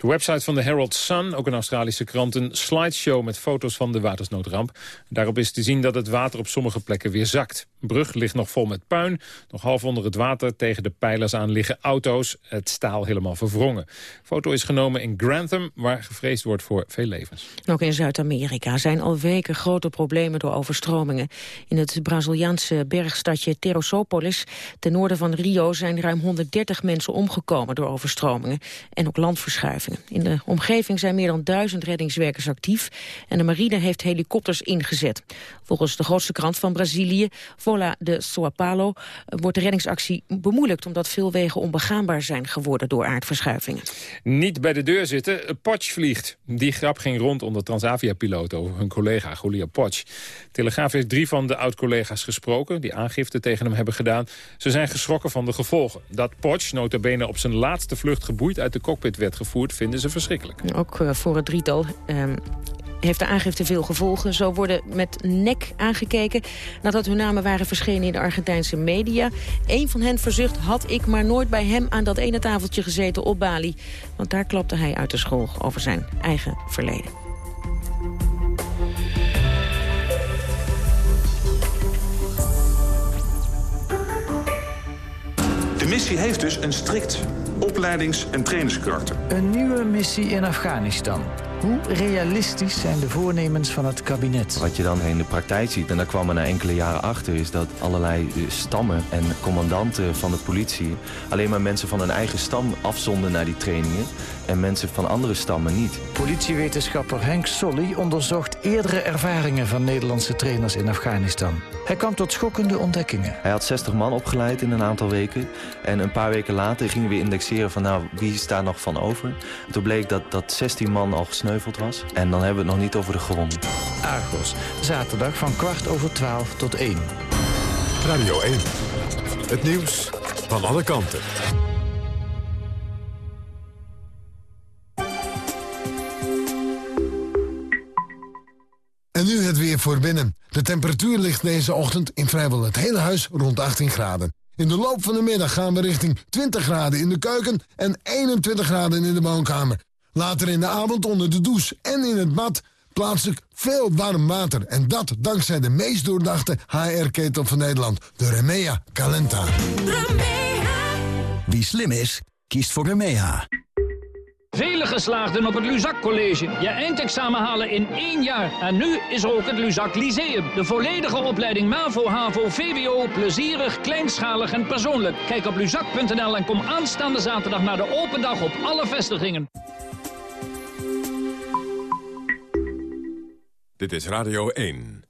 De website van de Herald Sun, ook een Australische krant, een slideshow met foto's van de watersnoodramp. Daarop is te zien dat het water op sommige plekken weer zakt. De brug ligt nog vol met puin. Nog half onder het water tegen de pijlers aan liggen auto's. Het staal helemaal verwrongen. Foto is genomen in Grantham, waar gevreesd wordt voor veel levens. Ook in Zuid-Amerika zijn al weken grote problemen door overstromingen. In het Braziliaanse bergstadje Terosopolis, ten noorden van Rio... zijn ruim 130 mensen omgekomen door overstromingen en ook landverschuivingen. In de omgeving zijn meer dan duizend reddingswerkers actief en de marine heeft helikopters ingezet. Volgens de grootste krant van Brazilië, Vola de Sao wordt de reddingsactie bemoeilijkt omdat veel wegen onbegaanbaar zijn geworden door aardverschuivingen. Niet bij de deur zitten, Potsch vliegt. Die grap ging rond onder Transavia-piloot over hun collega Julia Potsch. Telegraaf heeft drie van de oud-collega's gesproken die aangifte tegen hem hebben gedaan. Ze zijn geschrokken van de gevolgen. Dat Potsch notabene op zijn laatste vlucht geboeid uit de cockpit werd gevoerd, vinden ze verschrikkelijk. Ook eh, voor het drietal ehm, heeft de aangifte veel gevolgen. Zo worden met nek aangekeken nadat hun namen waren verschenen in de Argentijnse media. Een van hen verzucht, had ik maar nooit bij hem aan dat ene tafeltje gezeten op Bali. Want daar klapte hij uit de school over zijn eigen verleden. Missie heeft dus een strikt opleidings- en trainingskarakter. Een nieuwe missie in Afghanistan. Hoe realistisch zijn de voornemens van het kabinet? Wat je dan in de praktijk ziet, en daar kwam er na enkele jaren achter... is dat allerlei eh, stammen en commandanten van de politie... alleen maar mensen van hun eigen stam afzonden naar die trainingen... en mensen van andere stammen niet. Politiewetenschapper Henk Solly onderzocht eerdere ervaringen van Nederlandse trainers in Afghanistan. Hij kwam tot schokkende ontdekkingen. Hij had 60 man opgeleid in een aantal weken. En een paar weken later gingen we indexeren van nou, wie is daar nog van over. En toen bleek dat, dat 16 man al gesneuveld was. En dan hebben we het nog niet over de gewonden. Argos, zaterdag van kwart over 12 tot 1. Radio 1. Het nieuws van alle kanten. En nu het weer voor binnen. De temperatuur ligt deze ochtend in vrijwel het hele huis rond 18 graden. In de loop van de middag gaan we richting 20 graden in de keuken en 21 graden in de woonkamer. Later in de avond onder de douche en in het bad plaatselijk veel warm water. En dat dankzij de meest doordachte HR-ketel van Nederland, de Remea Calenta. Wie slim is, kiest voor Remea. Vele geslaagden op het Luzak College. Je eindexamen halen in één jaar. En nu is er ook het Luzak Lyceum. De volledige opleiding MAVO, HAVO, VWO. Plezierig, kleinschalig en persoonlijk. Kijk op luzak.nl en kom aanstaande zaterdag naar de open dag op alle vestigingen. Dit is Radio 1.